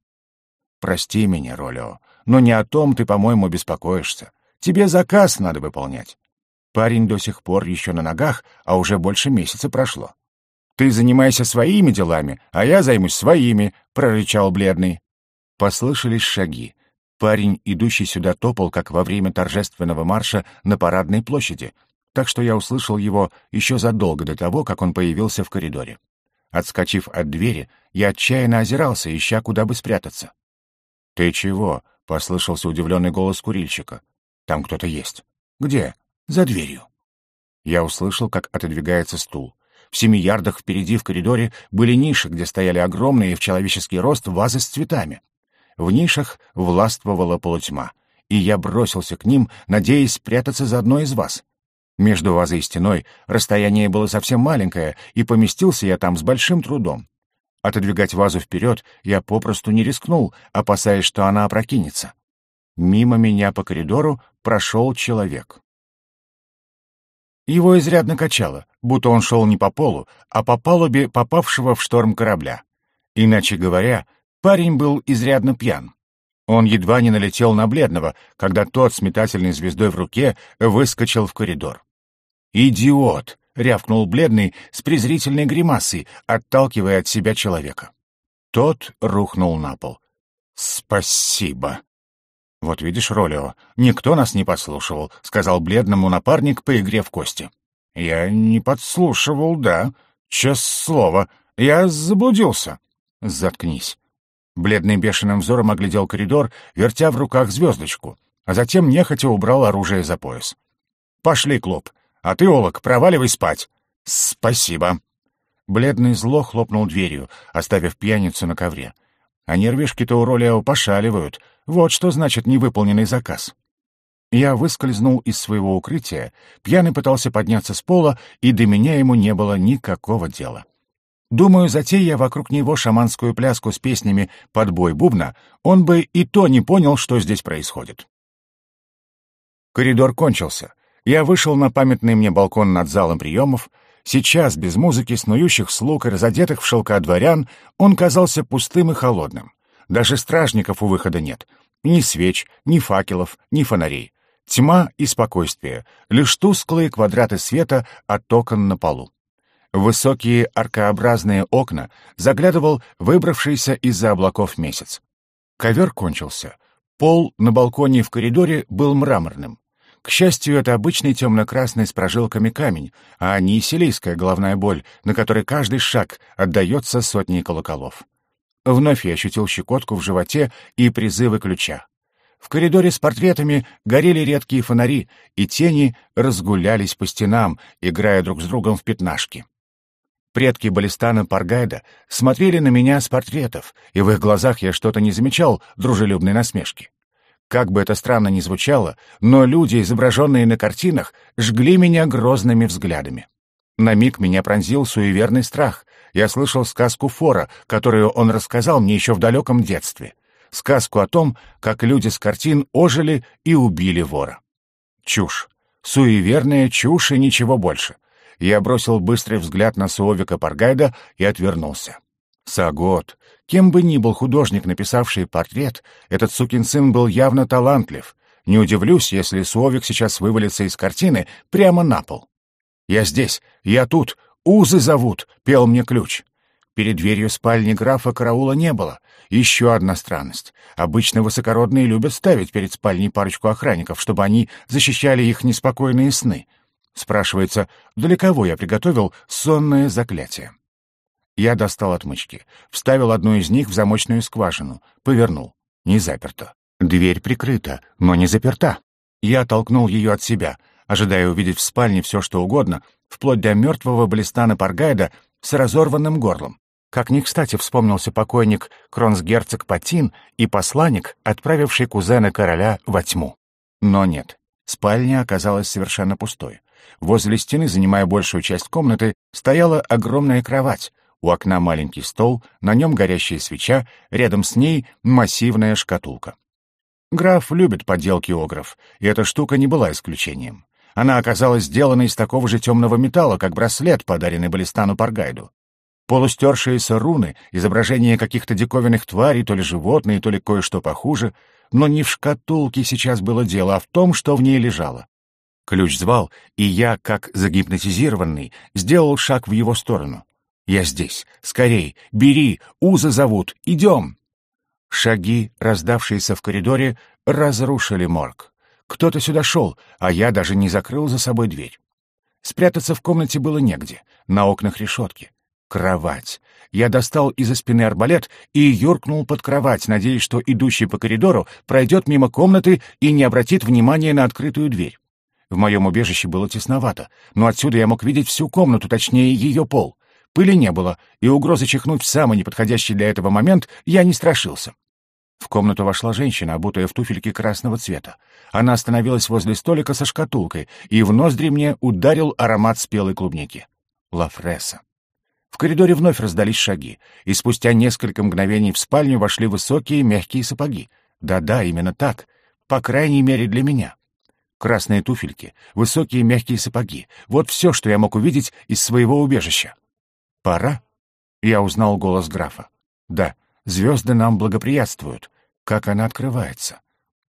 «Прости меня, Ролео, но не о том ты, по-моему, беспокоишься. Тебе заказ надо выполнять. Парень до сих пор еще на ногах, а уже больше месяца прошло. «Ты занимайся своими делами, а я займусь своими», — прорычал бледный. Послышались шаги. Парень, идущий сюда, топал, как во время торжественного марша на парадной площади, так что я услышал его еще задолго до того, как он появился в коридоре. Отскочив от двери, я отчаянно озирался, ища, куда бы спрятаться. «Ты чего?» — послышался удивленный голос курильщика. «Там кто-то есть». «Где?» «За дверью». Я услышал, как отодвигается стул. В семи ярдах впереди в коридоре были ниши, где стояли огромные в человеческий рост вазы с цветами. В нишах властвовала полутьма, и я бросился к ним, надеясь спрятаться за одной из ваз. Между вазой и стеной расстояние было совсем маленькое, и поместился я там с большим трудом. Отодвигать вазу вперед я попросту не рискнул, опасаясь, что она опрокинется. Мимо меня по коридору прошел человек. Его изрядно качало, будто он шел не по полу, а по палубе попавшего в шторм корабля. Иначе говоря, парень был изрядно пьян. Он едва не налетел на бледного, когда тот с метательной звездой в руке выскочил в коридор. «Идиот!» — рявкнул бледный с презрительной гримасой, отталкивая от себя человека. Тот рухнул на пол. «Спасибо!» «Вот видишь, Ролио, никто нас не подслушивал», — сказал бледному напарник по игре в кости. «Я не подслушивал, да. Честное слово, я заблудился». «Заткнись». Бледный бешеным взором оглядел коридор, вертя в руках звездочку, а затем нехотя убрал оружие за пояс. «Пошли, клуб. А ты, Олок, проваливай спать. Спасибо. Бледный зло хлопнул дверью, оставив пьяницу на ковре. А нервишки-то у Ролио пошаливают. Вот что значит невыполненный заказ. Я выскользнул из своего укрытия, пьяный пытался подняться с пола, и до меня ему не было никакого дела. Думаю, затея вокруг него шаманскую пляску с песнями под бой бубна, он бы и то не понял, что здесь происходит. Коридор кончился. Я вышел на памятный мне балкон над залом приемов. Сейчас, без музыки, снующих слуг и разодетых в шелка дворян, он казался пустым и холодным. Даже стражников у выхода нет. Ни свеч, ни факелов, ни фонарей. Тьма и спокойствие, лишь тусклые квадраты света от окон на полу. Высокие аркообразные окна заглядывал выбравшийся из-за облаков месяц. Ковер кончился. Пол на балконе в коридоре был мраморным. К счастью, это обычный темно-красный с прожилками камень, а не силийская головная боль, на которой каждый шаг отдается сотней колоколов. Вновь я ощутил щекотку в животе и призывы ключа. В коридоре с портретами горели редкие фонари, и тени разгулялись по стенам, играя друг с другом в пятнашки. Предки Балистана Паргайда смотрели на меня с портретов, и в их глазах я что-то не замечал дружелюбной насмешки. Как бы это странно ни звучало, но люди, изображенные на картинах, жгли меня грозными взглядами. На миг меня пронзил суеверный страх. Я слышал сказку Фора, которую он рассказал мне еще в далеком детстве. Сказку о том, как люди с картин ожили и убили вора. Чушь. Суеверная чушь и ничего больше. Я бросил быстрый взгляд на Суовика Паргайда и отвернулся. Сагот, кем бы ни был художник, написавший портрет, этот сукин сын был явно талантлив. Не удивлюсь, если Суовик сейчас вывалится из картины прямо на пол. «Я здесь, я тут, узы зовут», — пел мне ключ. Перед дверью спальни графа караула не было. Еще одна странность. Обычно высокородные любят ставить перед спальней парочку охранников, чтобы они защищали их неспокойные сны. Спрашивается, для кого я приготовил сонное заклятие? Я достал отмычки, вставил одну из них в замочную скважину, повернул. Не заперто. Дверь прикрыта, но не заперта. Я толкнул ее от себя, ожидая увидеть в спальне все, что угодно, вплоть до мертвого Блистана Паргайда с разорванным горлом. Как ни кстати вспомнился покойник Кронсгерцог Патин и посланник, отправивший кузена короля во тьму. Но нет, спальня оказалась совершенно пустой. Возле стены, занимая большую часть комнаты, стояла огромная кровать, у окна маленький стол, на нем горящая свеча, рядом с ней массивная шкатулка. Граф любит подделки огров, и эта штука не была исключением. Она оказалась сделана из такого же темного металла, как браслет, подаренный Балистану Паргайду. Полустершиеся руны, изображения каких-то диковинных тварей, то ли животные, то ли кое-что похуже, но не в шкатулке сейчас было дело, а в том, что в ней лежало. Ключ звал, и я, как загипнотизированный, сделал шаг в его сторону. «Я здесь. Скорей! Бери! Узы зовут! Идем!» Шаги, раздавшиеся в коридоре, разрушили морг. Кто-то сюда шел, а я даже не закрыл за собой дверь. Спрятаться в комнате было негде, на окнах решетки. Кровать. Я достал из-за спины арбалет и юркнул под кровать, надеясь, что идущий по коридору пройдет мимо комнаты и не обратит внимания на открытую дверь. В моем убежище было тесновато, но отсюда я мог видеть всю комнату, точнее, ее пол. Пыли не было, и угрозы чихнуть в самый неподходящий для этого момент я не страшился. В комнату вошла женщина, обутая в туфельки красного цвета. Она остановилась возле столика со шкатулкой, и в ноздри мне ударил аромат спелой клубники. Лафреса. В коридоре вновь раздались шаги, и спустя несколько мгновений в спальню вошли высокие мягкие сапоги. Да-да, именно так. По крайней мере, для меня. Красные туфельки, высокие мягкие сапоги. Вот все, что я мог увидеть из своего убежища. «Пора?» Я узнал голос графа. «Да, звезды нам благоприятствуют. Как она открывается?»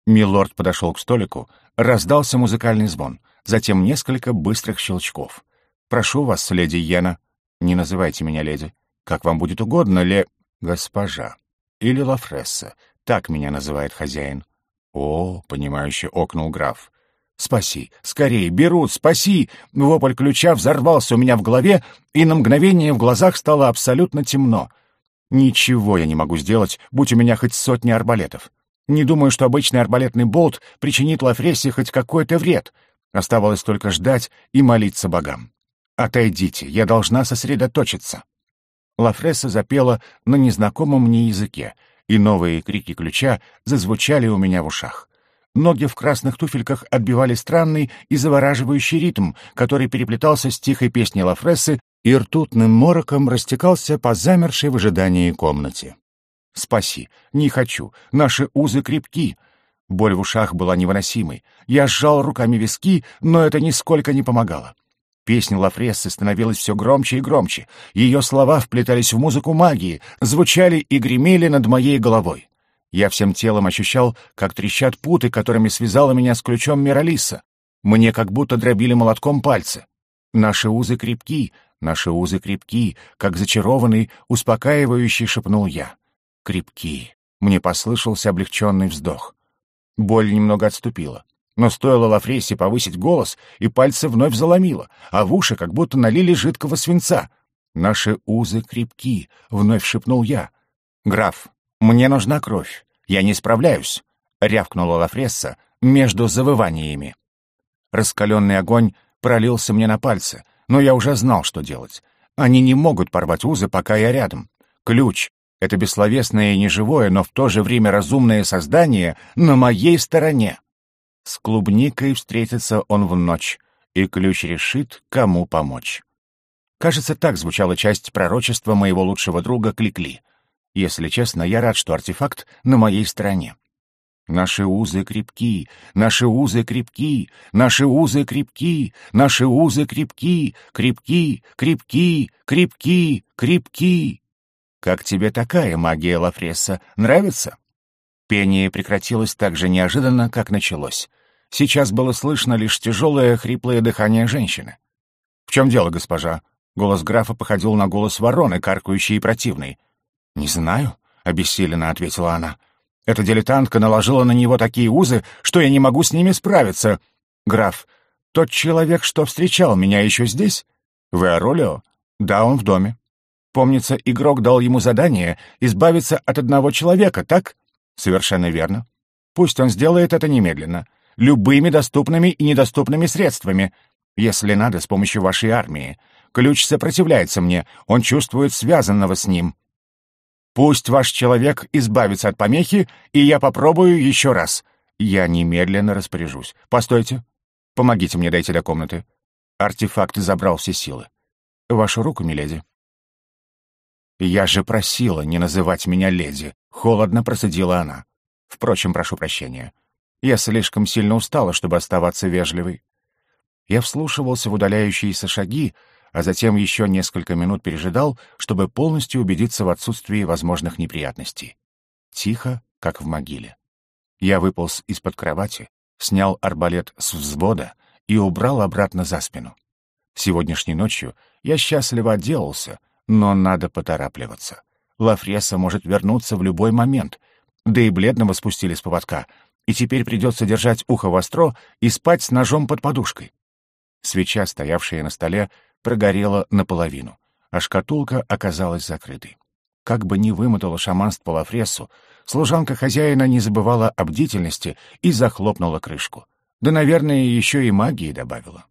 Милорд подошел к столику, раздался музыкальный звон, затем несколько быстрых щелчков. «Прошу вас, леди Йена». «Не называйте меня леди. Как вам будет угодно, ле...» «Госпожа». «Или Лафресса. Так меня называет хозяин». «О», — понимающе окнул граф. «Спаси! Скорее! Берут! Спаси!» Вопль ключа взорвался у меня в голове, и на мгновение в глазах стало абсолютно темно. Ничего я не могу сделать, будь у меня хоть сотни арбалетов. Не думаю, что обычный арбалетный болт причинит Лафрессе хоть какой-то вред. Оставалось только ждать и молиться богам. «Отойдите, я должна сосредоточиться». Лафресса запела на незнакомом мне языке, и новые крики ключа зазвучали у меня в ушах. Ноги в красных туфельках отбивали странный и завораживающий ритм, который переплетался с тихой песней Лафрессы и ртутным мороком растекался по замершей в ожидании комнате. «Спаси! Не хочу! Наши узы крепки!» Боль в ушах была невыносимой. Я сжал руками виски, но это нисколько не помогало. Песня Лафрессы становилась все громче и громче. Ее слова вплетались в музыку магии, звучали и гремели над моей головой. Я всем телом ощущал, как трещат путы, которыми связала меня с ключом Миралиса. Мне как будто дробили молотком пальцы. Наши узы крепки, наши узы крепки, как зачарованный, успокаивающий шепнул я. Крепки. Мне послышался облегченный вздох. Боль немного отступила. Но стоило Лафрессе повысить голос, и пальцы вновь заломило, а в уши как будто налили жидкого свинца. «Наши узы крепки», — вновь шепнул я. «Граф, «Мне нужна кровь. Я не справляюсь», — рявкнула Лафресса между завываниями. Раскаленный огонь пролился мне на пальцы, но я уже знал, что делать. Они не могут порвать узы, пока я рядом. Ключ — это бессловесное и неживое, но в то же время разумное создание на моей стороне. С клубникой встретится он в ночь, и ключ решит, кому помочь. Кажется, так звучала часть пророчества моего лучшего друга Кликли. -кли. Если честно, я рад, что артефакт на моей стороне. Наши узы крепки, наши узы крепки, наши узы крепки, наши узы крепки, крепки, крепки, крепки, крепки. Как тебе такая магия Лафресса? Нравится? Пение прекратилось так же неожиданно, как началось. Сейчас было слышно лишь тяжелое хриплое дыхание женщины. «В чем дело, госпожа?» Голос графа походил на голос вороны, каркающей и противной. «Не знаю», — обессиленно ответила она. «Эта дилетантка наложила на него такие узы, что я не могу с ними справиться. Граф, тот человек, что встречал меня, еще здесь? Вы Аролио? Да, он в доме. Помнится, игрок дал ему задание избавиться от одного человека, так? Совершенно верно. Пусть он сделает это немедленно, любыми доступными и недоступными средствами, если надо, с помощью вашей армии. Ключ сопротивляется мне, он чувствует связанного с ним. Пусть ваш человек избавится от помехи, и я попробую еще раз. Я немедленно распоряжусь. Постойте. Помогите мне дойти до комнаты. Артефакт забрал все силы. Вашу руку, миледи. Я же просила не называть меня леди. Холодно процедила она. Впрочем, прошу прощения. Я слишком сильно устала, чтобы оставаться вежливой. Я вслушивался в удаляющиеся шаги, а затем еще несколько минут пережидал, чтобы полностью убедиться в отсутствии возможных неприятностей. Тихо, как в могиле. Я выполз из-под кровати, снял арбалет с взвода и убрал обратно за спину. Сегодняшней ночью я счастливо отделался, но надо поторапливаться. Лафреса может вернуться в любой момент, да и бледного спустили с поводка, и теперь придется держать ухо востро и спать с ножом под подушкой. Свеча, стоявшая на столе, прогорела наполовину, а шкатулка оказалась закрытой. Как бы ни вымотала шаманство Лафресу, служанка хозяина не забывала о бдительности и захлопнула крышку. Да, наверное, еще и магии добавила.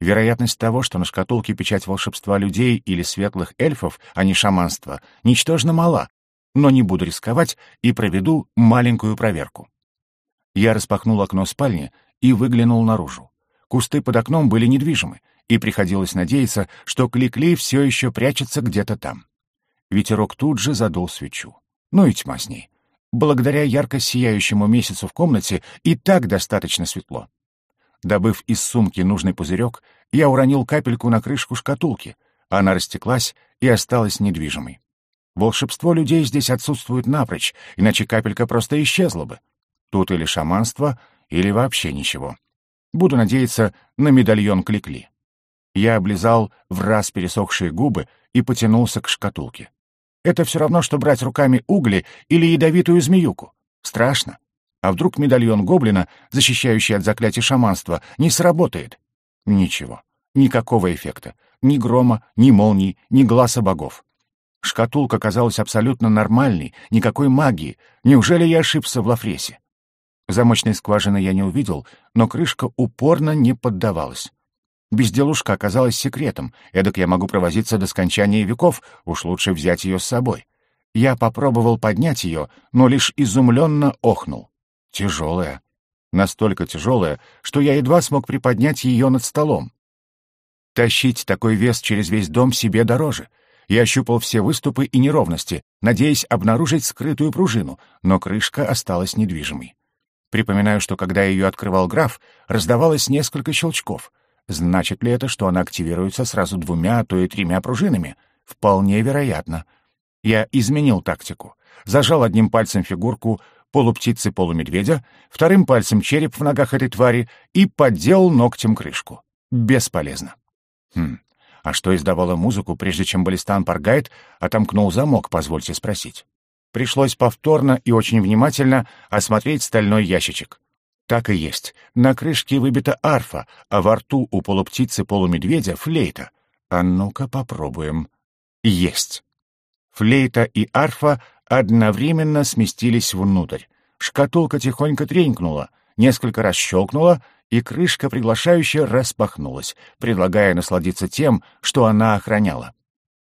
Вероятность того, что на шкатулке печать волшебства людей или светлых эльфов, а не шаманства, ничтожно мала, но не буду рисковать и проведу маленькую проверку. Я распахнул окно спальни и выглянул наружу. Кусты под окном были недвижимы, и приходилось надеяться, что Кликли все еще прячется где-то там. Ветерок тут же задул свечу. Ну и тьма с ней. Благодаря ярко сияющему месяцу в комнате и так достаточно светло. Добыв из сумки нужный пузырек, я уронил капельку на крышку шкатулки. Она растеклась и осталась недвижимой. Волшебство людей здесь отсутствует напрочь, иначе капелька просто исчезла бы. Тут или шаманство, или вообще ничего. Буду надеяться на медальон Кликли. Я облизал в раз пересохшие губы и потянулся к шкатулке. Это все равно, что брать руками угли или ядовитую змеюку. Страшно. А вдруг медальон гоблина, защищающий от заклятий шаманства, не сработает? Ничего. Никакого эффекта. Ни грома, ни молний, ни глаза богов. Шкатулка казалась абсолютно нормальной, никакой магии. Неужели я ошибся в Лафресе? Замочной скважины я не увидел, но крышка упорно не поддавалась. Безделушка оказалась секретом, эдак я могу провозиться до скончания веков, уж лучше взять ее с собой. Я попробовал поднять ее, но лишь изумленно охнул. Тяжелая. Настолько тяжелая, что я едва смог приподнять ее над столом. Тащить такой вес через весь дом себе дороже. Я ощупал все выступы и неровности, надеясь обнаружить скрытую пружину, но крышка осталась недвижимой. Припоминаю, что когда ее открывал граф, раздавалось несколько щелчков. Значит ли это, что она активируется сразу двумя, а то и тремя пружинами? Вполне вероятно. Я изменил тактику. Зажал одним пальцем фигурку полуптицы-полумедведя, вторым пальцем череп в ногах этой твари и подделал ногтем крышку. Бесполезно. Хм, а что издавало музыку, прежде чем баллистан Паргайт отомкнул замок, позвольте спросить? Пришлось повторно и очень внимательно осмотреть стальной ящичек. Так и есть. На крышке выбита арфа, а во рту у полуптицы-полумедведя флейта. А ну-ка попробуем. Есть. Флейта и арфа одновременно сместились внутрь. Шкатулка тихонько тренькнула, несколько раз щелкнула, и крышка приглашающе распахнулась, предлагая насладиться тем, что она охраняла.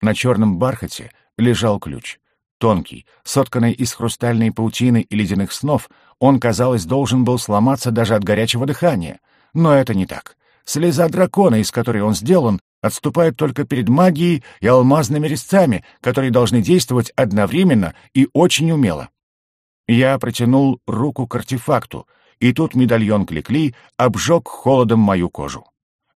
На черном бархате лежал ключ. Тонкий, сотканный из хрустальной паутины и ледяных снов, он, казалось, должен был сломаться даже от горячего дыхания. Но это не так. Слеза дракона, из которой он сделан, отступает только перед магией и алмазными резцами, которые должны действовать одновременно и очень умело. Я протянул руку к артефакту, и тут медальон Кликли обжег холодом мою кожу.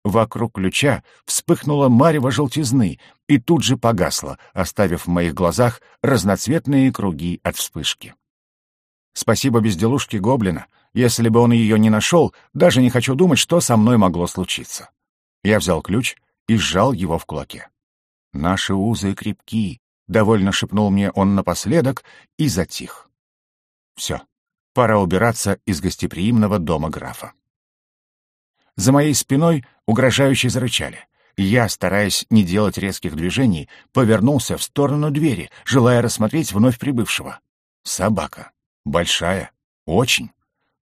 Вокруг ключа вспыхнула марево желтизны и тут же погасла, оставив в моих глазах разноцветные круги от вспышки. Спасибо безделушке гоблина. Если бы он ее не нашел, даже не хочу думать, что со мной могло случиться. Я взял ключ и сжал его в кулаке. «Наши узы крепки», — довольно шепнул мне он напоследок и затих. «Все, пора убираться из гостеприимного дома графа». За моей спиной угрожающе зарычали. Я, стараясь не делать резких движений, повернулся в сторону двери, желая рассмотреть вновь прибывшего. Собака. Большая. Очень.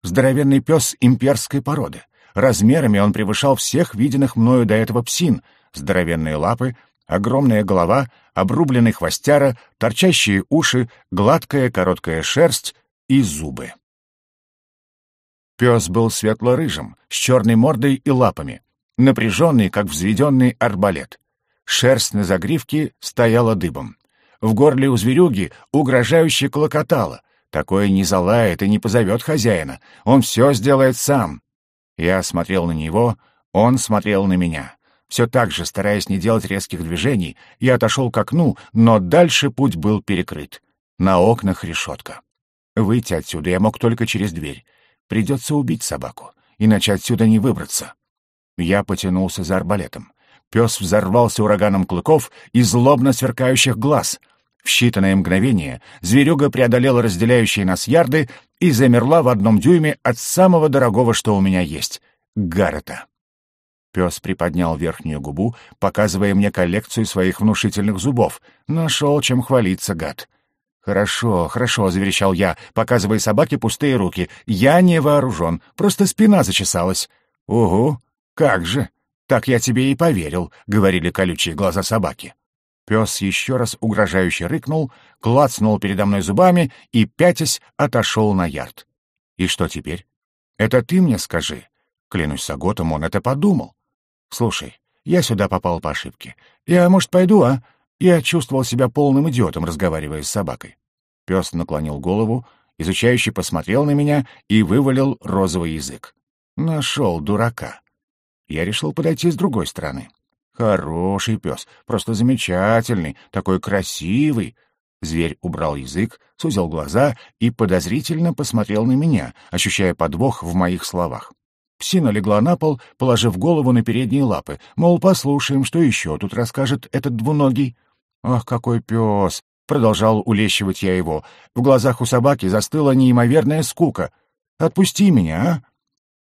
Здоровенный пес имперской породы. Размерами он превышал всех виденных мною до этого псин. Здоровенные лапы, огромная голова, обрубленный хвостяра, торчащие уши, гладкая короткая шерсть и зубы. Пес был светло-рыжим, с черной мордой и лапами, напряженный, как взведенный арбалет. Шерсть на загривке стояла дыбом. В горле у зверюги угрожающе клокотало. Такое не залает и не позовет хозяина. Он все сделает сам. Я смотрел на него, Он смотрел на меня. Все так же, стараясь не делать резких движений, я отошел к окну, но дальше путь был перекрыт. На окнах решетка. Выйти отсюда я мог только через дверь. Придется убить собаку, иначе отсюда не выбраться. Я потянулся за арбалетом. Пес взорвался ураганом клыков и злобно сверкающих глаз. В считанное мгновение зверюга преодолела разделяющие нас ярды и замерла в одном дюйме от самого дорогого, что у меня есть — Гаррета. Пес приподнял верхнюю губу, показывая мне коллекцию своих внушительных зубов. Нашел, чем хвалиться, гад. «Хорошо, хорошо», — заверещал я, показывая собаке пустые руки. «Я не вооружен, просто спина зачесалась». «Угу, как же! Так я тебе и поверил», — говорили колючие глаза собаки. Пес еще раз угрожающе рыкнул, клацнул передо мной зубами и, пятясь, отошел на ярд. «И что теперь? Это ты мне скажи». Клянусь Саготом, он это подумал. «Слушай, я сюда попал по ошибке. Я, может, пойду, а? Я чувствовал себя полным идиотом, разговаривая с собакой. Пес наклонил голову, изучающий посмотрел на меня и вывалил розовый язык. Нашел дурака. Я решил подойти с другой стороны. Хороший пес, просто замечательный, такой красивый. Зверь убрал язык, сузил глаза и подозрительно посмотрел на меня, ощущая подвох в моих словах. Псина легла на пол, положив голову на передние лапы, мол, послушаем, что еще тут расскажет этот двуногий. «Ах, какой пес!» — продолжал улещивать я его. В глазах у собаки застыла неимоверная скука. «Отпусти меня, а?»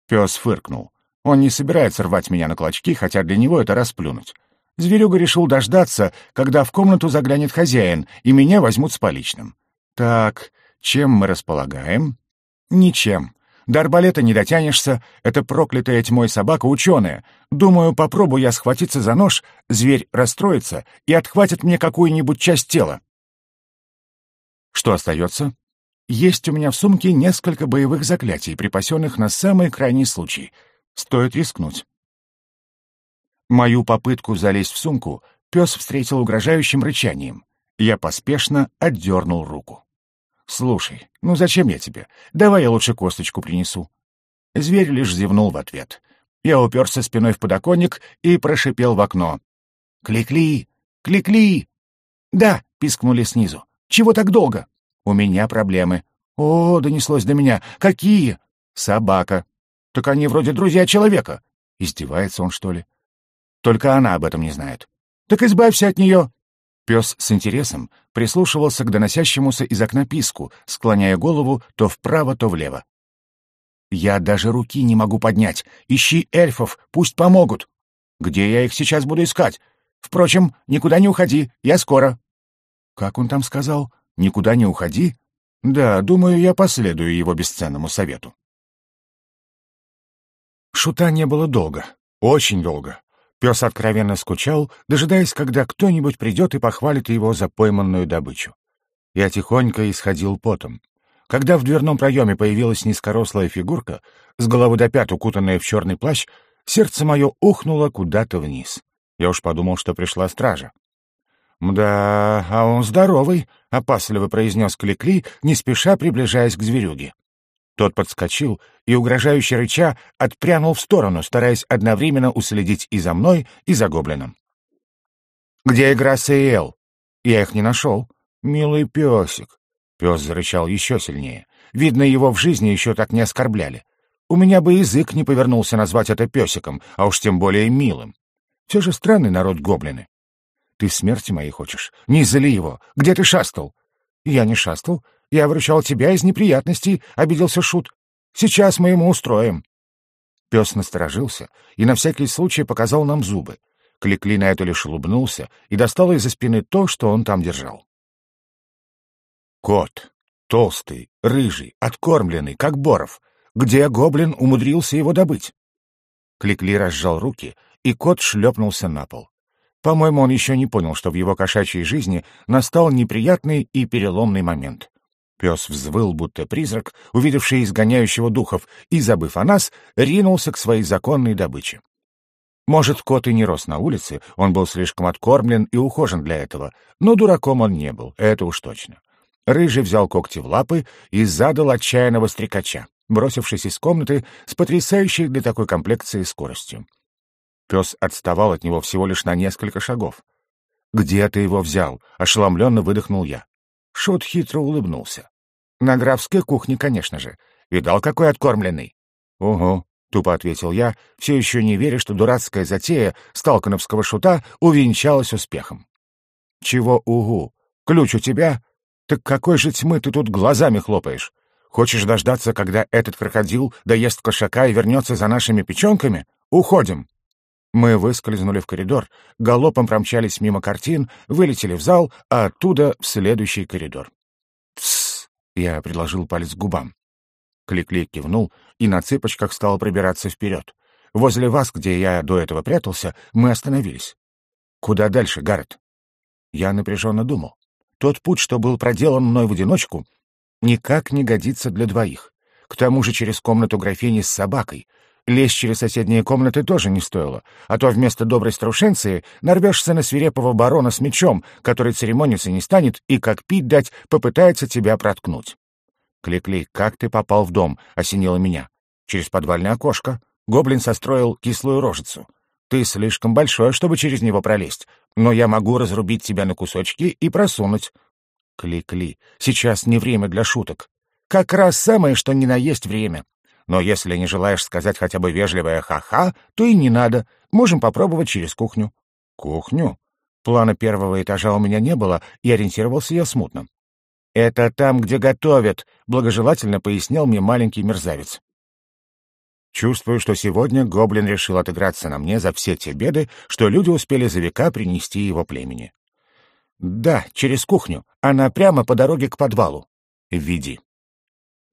Пес фыркнул. Он не собирается рвать меня на клочки, хотя для него это расплюнуть. Зверюга решил дождаться, когда в комнату заглянет хозяин, и меня возьмут с поличным. Так, чем мы располагаем? Ничем. До арбалета не дотянешься, это проклятая тьмой собака ученая. Думаю, попробую я схватиться за нож, зверь расстроится и отхватит мне какую-нибудь часть тела. Что остается? Есть у меня в сумке несколько боевых заклятий, припасенных на самый крайний случай. Стоит рискнуть. Мою попытку залезть в сумку пес встретил угрожающим рычанием. Я поспешно отдернул руку. «Слушай, ну зачем я тебе? Давай я лучше косточку принесу». Зверь лишь зевнул в ответ. Я уперся спиной в подоконник и прошипел в окно. «Кликли! Кликли!» «Да!» — пискнули снизу. «Чего так долго?» «У меня проблемы». «О, донеслось до меня. Какие?» «Собака». «Так они вроде друзья человека». Издевается он, что ли? Только она об этом не знает. «Так избавься от нее!» Пес с интересом прислушивался к доносящемуся из окна писку, склоняя голову то вправо, то влево. «Я даже руки не могу поднять. Ищи эльфов, пусть помогут. Где я их сейчас буду искать? Впрочем, никуда не уходи, я скоро». «Как он там сказал? Никуда не уходи?» «Да, думаю, я последую его бесценному совету». Шута не было долго, очень долго. Пес откровенно скучал, дожидаясь, когда кто-нибудь придет и похвалит его за пойманную добычу. Я тихонько исходил потом. Когда в дверном проеме появилась низкорослая фигурка, с головы до пят укутанная в черный плащ, сердце мое ухнуло куда-то вниз. Я уж подумал, что пришла стража. «Да, а он здоровый», — опасливо произнес Кликли, не спеша приближаясь к зверюге. Тот подскочил и, угрожающе рыча, отпрянул в сторону, стараясь одновременно уследить и за мной, и за гоблином. «Где игра Сейэл?» «Я их не нашел. Милый песик». Пес зарычал еще сильнее. Видно, его в жизни еще так не оскорбляли. У меня бы язык не повернулся назвать это песиком, а уж тем более милым. Все же странный народ гоблины. Ты смерти моей хочешь? Не зали его. Где ты шастал? Я не шастал. Я выручал тебя из неприятностей, — обиделся Шут. Сейчас мы ему устроим. Пес насторожился и на всякий случай показал нам зубы. Кликли на это лишь улыбнулся и достал из-за спины то, что он там держал. Кот. Толстый, рыжий, откормленный, как Боров. Где гоблин умудрился его добыть? Кликли разжал руки, и кот шлепнулся на пол. По-моему, он еще не понял, что в его кошачьей жизни настал неприятный и переломный момент. Пес взвыл, будто призрак, увидевший изгоняющего духов, и, забыв о нас, ринулся к своей законной добыче. Может, кот и не рос на улице, он был слишком откормлен и ухожен для этого, но дураком он не был, это уж точно. Рыжий взял когти в лапы и задал отчаянного стрекача, бросившись из комнаты с потрясающей для такой комплекции скоростью. Пес отставал от него всего лишь на несколько шагов. «Где ты его взял?» — ошеломленно выдохнул я. Шут хитро улыбнулся. «На графской кухне, конечно же. Видал, какой откормленный?» «Угу», — тупо ответил я, все еще не веря, что дурацкая затея сталкановского шута увенчалась успехом. «Чего угу? Ключ у тебя? Так какой же тьмы ты тут глазами хлопаешь? Хочешь дождаться, когда этот крокодил доест кошака и вернется за нашими печенками? Уходим!» Мы выскользнули в коридор, галопом промчались мимо картин, вылетели в зал, а оттуда в следующий коридор. «Тссс!» — я предложил палец к губам. Клик-клик кивнул и на цыпочках стал пробираться вперед. Возле вас, где я до этого прятался, мы остановились. «Куда дальше, Гаррет?» Я напряженно думал. Тот путь, что был проделан мной в одиночку, никак не годится для двоих. К тому же через комнату графини с собакой — Лезть через соседние комнаты тоже не стоило, а то вместо доброй струшенции нарвешься на свирепого барона с мечом, который церемониться не станет и, как пить дать, попытается тебя проткнуть. «Кликли, как ты попал в дом?» — осенило меня. «Через подвальное окошко. Гоблин состроил кислую рожицу. Ты слишком большой, чтобы через него пролезть, но я могу разрубить тебя на кусочки и просунуть». «Кликли, сейчас не время для шуток. Как раз самое, что ни на есть время. Но если не желаешь сказать хотя бы вежливое «ха-ха», то и не надо. Можем попробовать через кухню». «Кухню?» Плана первого этажа у меня не было, и ориентировался я смутно. «Это там, где готовят», — благожелательно пояснил мне маленький мерзавец. Чувствую, что сегодня гоблин решил отыграться на мне за все те беды, что люди успели за века принести его племени. «Да, через кухню. Она прямо по дороге к подвалу. Веди».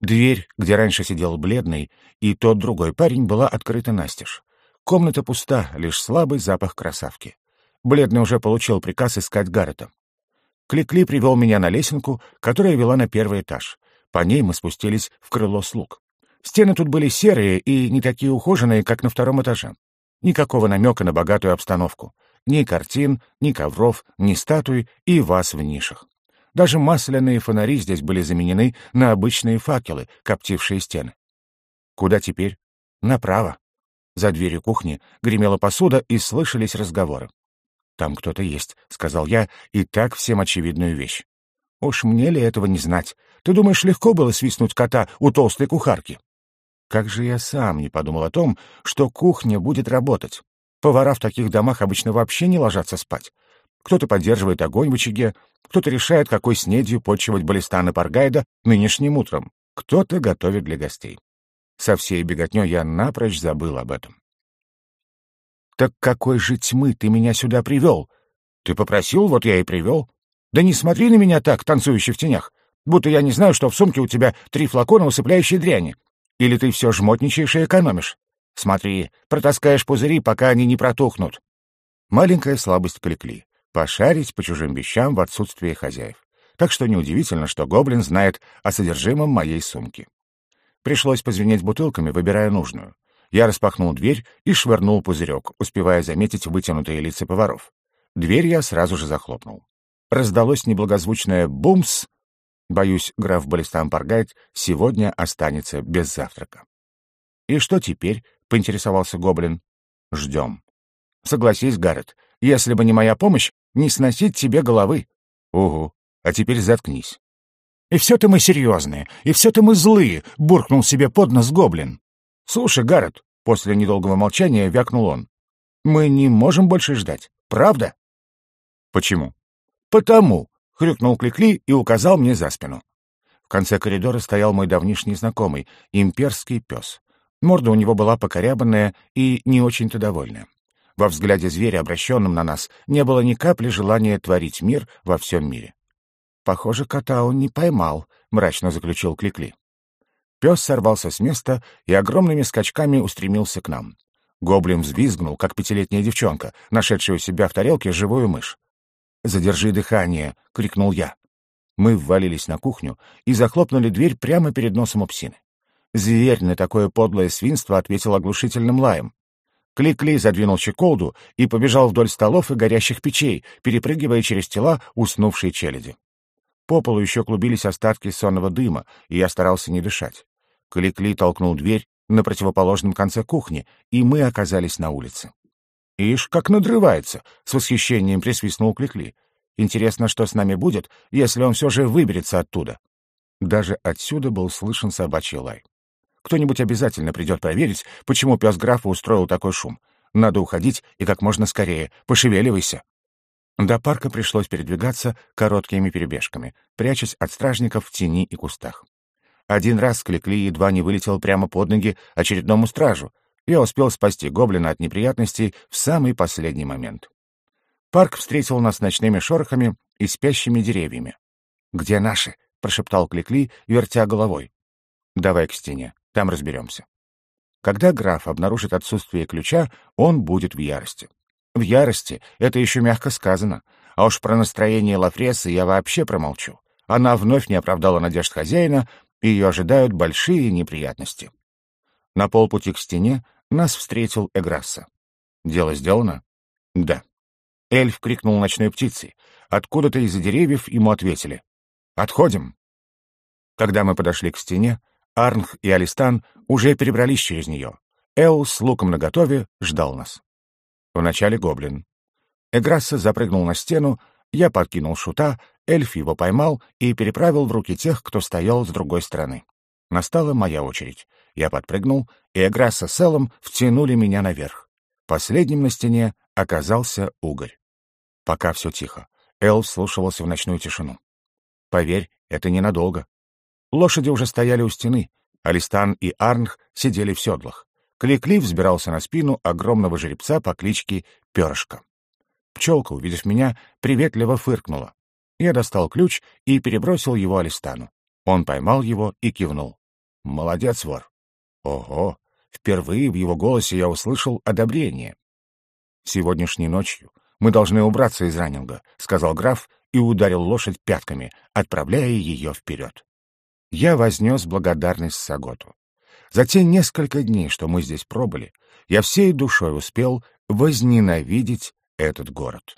Дверь, где раньше сидел бледный, и тот другой парень была открыта настежь. Комната пуста, лишь слабый запах красавки. Бледный уже получил приказ искать Гаррета. Кликли привел меня на лесенку, которая вела на первый этаж. По ней мы спустились в крыло слуг. Стены тут были серые и не такие ухоженные, как на втором этаже. Никакого намека на богатую обстановку. Ни картин, ни ковров, ни статуй и ваз в нишах. Даже масляные фонари здесь были заменены на обычные факелы, коптившие стены. Куда теперь? Направо. За дверью кухни гремела посуда и слышались разговоры. «Там кто-то есть», — сказал я, и так всем очевидную вещь. «Уж мне ли этого не знать? Ты думаешь, легко было свистнуть кота у толстой кухарки?» Как же я сам не подумал о том, что кухня будет работать. Повара в таких домах обычно вообще не ложатся спать. Кто-то поддерживает огонь в очаге, кто-то решает, какой снедью почивать Балистана Паргайда нынешним утром, кто-то готовит для гостей. Со всей беготней я напрочь забыл об этом. «Так какой же тьмы ты меня сюда привел? Ты попросил, вот я и привел. Да не смотри на меня так, танцующий в тенях, будто я не знаю, что в сумке у тебя три флакона усыпляющей дряни. Или ты все жмотничаешь и экономишь? Смотри, протаскаешь пузыри, пока они не протухнут». Маленькая слабость Кликли пошарить по чужим вещам в отсутствие хозяев. Так что неудивительно, что гоблин знает о содержимом моей сумки. Пришлось позвенеть бутылками, выбирая нужную. Я распахнул дверь и швырнул пузырек, успевая заметить вытянутые лица поваров. Дверь я сразу же захлопнул. Раздалось неблагозвучное «бумс». Боюсь, граф Балистан Паргайт сегодня останется без завтрака. «И что теперь?» — поинтересовался гоблин. «Ждем». «Согласись, Гаррет, если бы не моя помощь, не сносить тебе головы. Угу, а теперь заткнись. И все-то мы серьезные, и все-то мы злые, буркнул себе под нос гоблин. Слушай, Гаррет, после недолгого молчания вякнул он. Мы не можем больше ждать, правда? Почему? Потому, хрюкнул Кликли и указал мне за спину. В конце коридора стоял мой давнишний знакомый, имперский пес. Морда у него была покорябанная и не очень-то довольная. Во взгляде зверя, обращенном на нас, не было ни капли желания творить мир во всем мире. «Похоже, кота он не поймал», — мрачно заключил Кликли. Пес сорвался с места и огромными скачками устремился к нам. Гоблин взвизгнул, как пятилетняя девчонка, нашедшая у себя в тарелке живую мышь. «Задержи дыхание!» — крикнул я. Мы ввалились на кухню и захлопнули дверь прямо перед носом у псины. Зверь на такое подлое свинство ответил оглушительным лаем. Кликли задвинул щеколду и побежал вдоль столов и горящих печей, перепрыгивая через тела уснувшей челяди. По полу еще клубились остатки сонного дыма, и я старался не дышать. Кликли толкнул дверь на противоположном конце кухни, и мы оказались на улице. «Ишь, как надрывается!» — с восхищением присвистнул Кликли. «Интересно, что с нами будет, если он все же выберется оттуда?» Даже отсюда был слышен собачий лай. Кто-нибудь обязательно придет проверить, почему пес графа устроил такой шум. Надо уходить и как можно скорее. Пошевеливайся. До парка пришлось передвигаться короткими перебежками, прячась от стражников в тени и кустах. Один раз Кликли едва не вылетел прямо под ноги очередному стражу, я успел спасти гоблина от неприятностей в самый последний момент. Парк встретил нас ночными шорохами и спящими деревьями. «Где наши?» — прошептал Кликли, вертя головой. «Давай к стене, там разберемся». Когда граф обнаружит отсутствие ключа, он будет в ярости. В ярости это еще мягко сказано, а уж про настроение Лафресы я вообще промолчу. Она вновь не оправдала надежд хозяина, и ее ожидают большие неприятности. На полпути к стене нас встретил Эграсса. «Дело сделано?» «Да». Эльф крикнул ночной птицей. Откуда-то из-за деревьев ему ответили. «Отходим». Когда мы подошли к стене, Арнх и Алистан уже перебрались через нее. Эл с луком наготове ждал нас. Вначале гоблин. Эграсса запрыгнул на стену, я подкинул шута, эльф его поймал и переправил в руки тех, кто стоял с другой стороны. Настала моя очередь. Я подпрыгнул, и Эграсса с Эллом втянули меня наверх. Последним на стене оказался угорь. Пока все тихо. Эл вслушивался в ночную тишину. Поверь, это ненадолго. Лошади уже стояли у стены. Алистан и Арнх сидели в седлах. Кликли взбирался на спину огромного жеребца по кличке Перышко. Пчелка, увидев меня, приветливо фыркнула. Я достал ключ и перебросил его Алистану. Он поймал его и кивнул. «Молодец, вор!» Ого! Впервые в его голосе я услышал одобрение. «Сегодняшней ночью мы должны убраться из Раннинга», — сказал граф и ударил лошадь пятками, отправляя ее вперед. Я вознес благодарность Саготу. За те несколько дней, что мы здесь пробыли, я всей душой успел возненавидеть этот город.